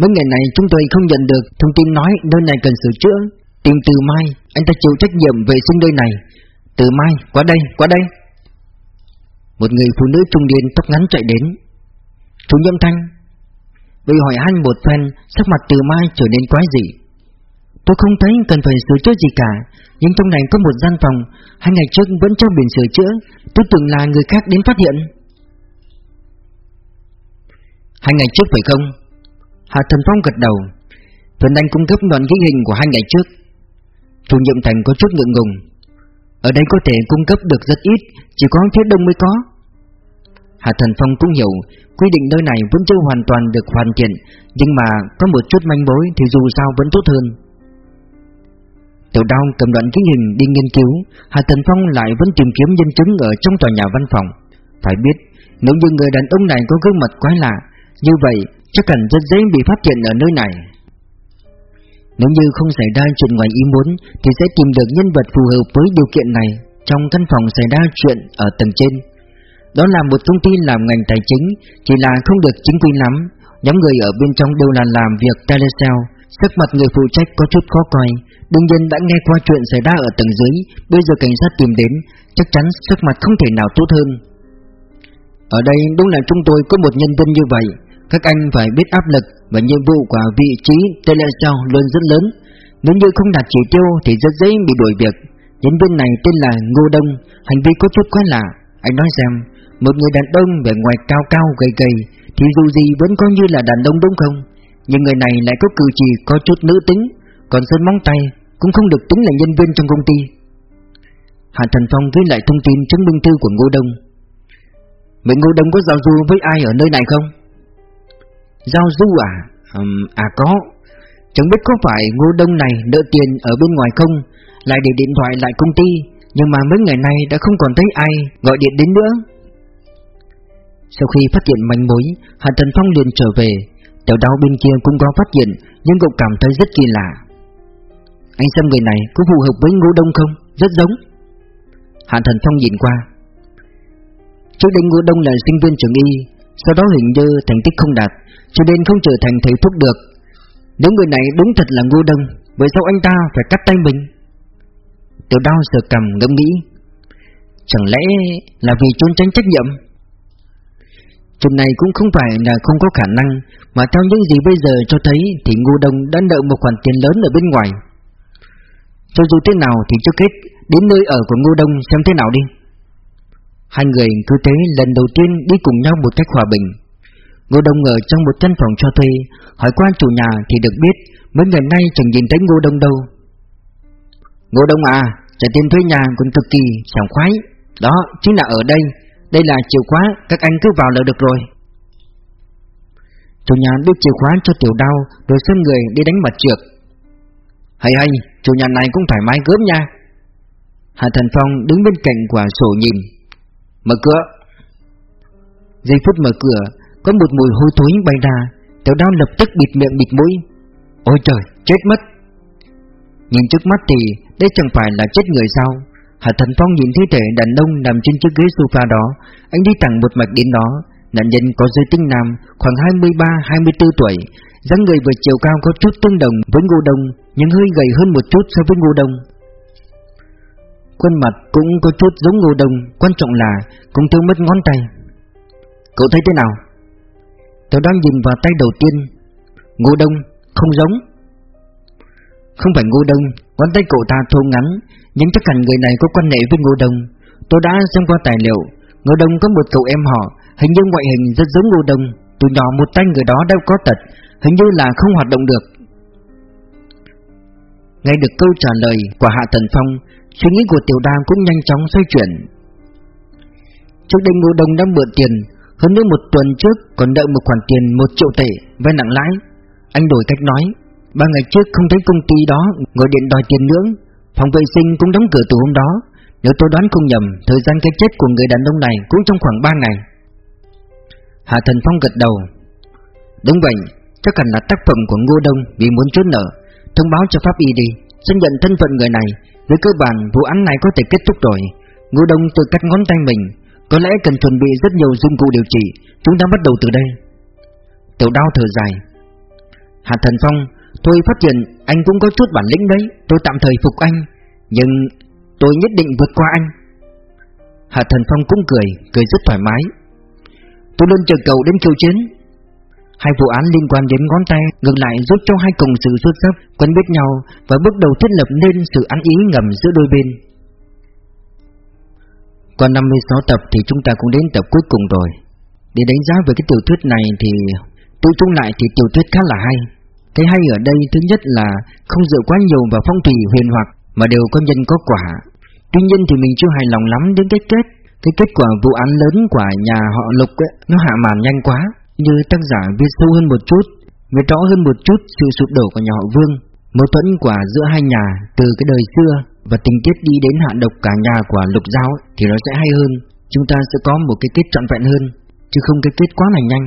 Mấy ngày này chúng tôi không nhận được thông tin nói nơi này cần sửa chữa. Tìm từ mai, anh ta chịu trách nhiệm vệ sinh nơi này. Từ mai, qua đây, qua đây. Một người phụ nữ trung niên tóc ngắn chạy đến. Chủ nhiệm Thanh. Vì hỏi han một phen Sắc mặt từ mai trở nên quái dị. Tôi không thấy cần phải sửa chữa gì cả Nhưng trong này có một gian phòng Hai ngày trước vẫn cho biển sửa chữa. Tôi tưởng là người khác đến phát hiện. Hai ngày trước phải không? Hạ Thần Phong gật đầu. Tuấn Anh cung cấp đoạn ghi hình của hai ngày trước. Chủ nhiệm Thành có chút ngượng ngùng. Ở đây có thể cung cấp được rất ít, Chỉ có phía đông mới có. Hạ Thần Phong cũng hiểu, Quy định nơi này vẫn chưa hoàn toàn được hoàn thiện, Nhưng mà có một chút manh mối Thì dù sao vẫn tốt hơn. Tiểu đao cầm đoạn ghi hình đi nghiên cứu, Hạ Thần Phong lại vẫn tìm kiếm nhân chứng Ở trong tòa nhà văn phòng. Phải biết, nếu như người đàn ông này có gương mặt quái lạ, Như vậy chắc hẳn rất dễ bị phát hiện ở nơi này. Nếu như không xảy ra chuyện ngoài ý muốn thì sẽ tìm được nhân vật phù hợp với điều kiện này trong căn phòng xảy ra chuyện ở tầng trên. Đó là một công ty làm ngành tài chính, chỉ là không được chính quy lắm. Nhóm người ở bên trong đều là làm việc telesale, sắc mặt người phụ trách có chút khó coi. Đương nhiên đã nghe qua chuyện xảy ra ở tầng dưới, bây giờ cảnh sát tìm đến, chắc chắn sắc mặt không thể nào tốt hơn. Ở đây đúng là chúng tôi có một nhân viên như vậy, các anh phải biết áp lực và nhiệm vụ của vị trí telesale luôn rất lớn. Nếu như không đạt chỉ tiêu thì rất dễ bị đuổi việc. Nhân viên này tên là Ngô Đông, hành vi có chút quá lạ. Anh nói xem, một người đàn ông vẻ ngoài cao cao gầy gầy thì dù gì vẫn coi như là đàn ông đúng không? Nhưng người này lại có cử chỉ có chút nữ tính, còn sơn móng tay cũng không được tính là nhân viên trong công ty. Hạ Thần Phong ghi lại thông tin chứng minh thư của Ngô Đông. Vậy Ngô Đông có giao du với ai ở nơi này không? Giao du à? Um, à có. Chẳng biết có phải ngô đông này nợ tiền ở bên ngoài không? Lại để điện thoại lại công ty Nhưng mà mấy ngày nay đã không còn thấy ai gọi điện đến nữa. Sau khi phát hiện manh mối Hạ Thần Phong liền trở về. Tiểu đau bên kia cũng có phát hiện Nhưng cậu cảm thấy rất kỳ lạ. Anh xem người này có phù hợp với ngô đông không? Rất giống. Hạ Thần Phong nhìn qua. Trước đây ngô đông là sinh viên trường y sau đó hình như thành tích không đạt, Cho nên không trở thành thầy thuốc được. Nếu người này đúng thật là ngu đông Vậy sao anh ta phải cắt tay mình. Tiểu đau sờ cầm ngẫm nghĩ, Chẳng lẽ là vì trốn tránh trách nhiệm? Chuyện này cũng không phải là không có khả năng, Mà theo những gì bây giờ cho thấy Thì Ngô Đông đã nợ một khoản tiền lớn ở bên ngoài. Cho dù thế nào thì trước hết Đến nơi ở của Ngô Đông xem thế nào đi. Hai người cứ thế lần đầu tiên đi cùng nhau một cách hòa bình. Ngô Đông ở trong một căn phòng cho thuê, Hỏi qua chủ nhà thì được biết Mấy ngày nay chẳng nhìn thấy Ngô Đông đâu. Ngô Đông à Trả tiền thuê nhà cũng cực kỳ sảng khoái. Đó, chính là ở đây. Đây là chìa khóa, Các anh cứ vào là được rồi. Chủ nhà đưa chìa khóa cho tiểu đao Rồi xem người đi đánh mặt trượt. Hay hay, Chủ nhà này cũng thoải mái gớm nha. Hà Thần Phong đứng bên cạnh quả sổ nhìn. Mở cửa. Giây phút mở cửa, Có một mùi hôi thối bay ra. Tiểu đao lập tức bịt miệng bịt mũi. Ôi trời, chết mất. Nhìn trước mắt thì đây chẳng phải là chết người sao? Hạ Thần Phong nhìn thi thể đàn ông nằm trên chiếc ghế sofa đó. Anh đi thẳng một mạch đến đó. Nạn nhân có giới tính nam, khoảng 23-24 tuổi. dáng người vừa chiều cao có chút tương đồng với Ngô Đông, Nhưng hơi gầy hơn một chút so với Ngô Đông. Khuôn mặt cũng có chút giống Ngô Đông Quan trọng là cũng thiếu mất ngón tay. Cậu thấy thế nào? Tôi đang nhìn vào tay đầu tiên. Ngô Đông không giống. Không phải Ngô Đông Ngón tay cậu ta thô ngắn, Nhưng chắc hẳn người này có quan hệ với Ngô Đông Tôi đã xem qua tài liệu, Ngô Đông có một cậu em họ, Hình như ngoại hình rất giống Ngô Đông Từ nhỏ một tay người đó đã có tật, Hình như là không hoạt động được. Nghe được câu trả lời của Hạ thần Phong Suy nghĩ của Tiểu Đàm cũng nhanh chóng xoay chuyển. Trước đây Ngô Đông đã mượn tiền, Hơn nữa một tuần trước còn đợi một khoản tiền một triệu tệ, vay nặng lãi. Anh đổi cách nói, Ba ngày trước không thấy công ty đó gọi điện đòi tiền nữa Phòng vệ sinh cũng đóng cửa từ hôm đó. Nếu tôi đoán không nhầm, Thời gian cái chết của người đàn ông này cũng trong khoảng 3 ngày. Hà Thần Phong gật đầu. Đúng vậy, Chắc hẳn là tác phẩm của Ngô Đông Vì muốn trốn nợ. Thông báo cho pháp y đi, Xác nhận thân phận người này với cơ bản, vụ án này có thể kết thúc rồi. Ngô Đông tự cắt ngón tay mình. Có lẽ cần chuẩn bị rất nhiều dụng cụ điều trị. Chúng ta bắt đầu từ đây. Tiểu đao thở dài. Hạ Thần Phong, Tôi phát hiện anh cũng có chút bản lĩnh đấy. Tôi tạm thời phục anh, Nhưng tôi nhất định vượt qua anh. Hạ Thần Phong cũng cười Cười rất thoải mái. Tôi luôn chờ cậu đến khiêu chiến. Hai vụ án liên quan đến ngón tay Ngược lại giúp cho hai cùng sự xuất sắc Quen biết nhau Và bước đầu thiết lập nên sự ăn ý ngầm giữa đôi bên Qua 56 tập thì chúng ta cũng đến tập cuối cùng rồi Để đánh giá về cái tiểu thuyết này thì Tôi chung lại thì tiểu thuyết khá là hay cái hay ở đây thứ nhất là không dựa quá nhiều vào phong thủy huyền hoặc mà đều có nhân có quả. Tuy nhiên thì mình chưa hài lòng lắm đến cái kết. Cái kết quả vụ án lớn của nhà họ Lục ấy, nó hạ màn nhanh quá. Như tác giả viết sâu hơn một chút, viết rõ hơn một chút sự sụp đổ của nhà họ Vương. Mâu thuẫn quả giữa hai nhà từ cái đời xưa và tình tiết đi đến hạ độc cả nhà của Lục Giao thì nó sẽ hay hơn. Chúng ta sẽ có một cái kết trọn vẹn hơn, chứ không cái kết quá là nhanh.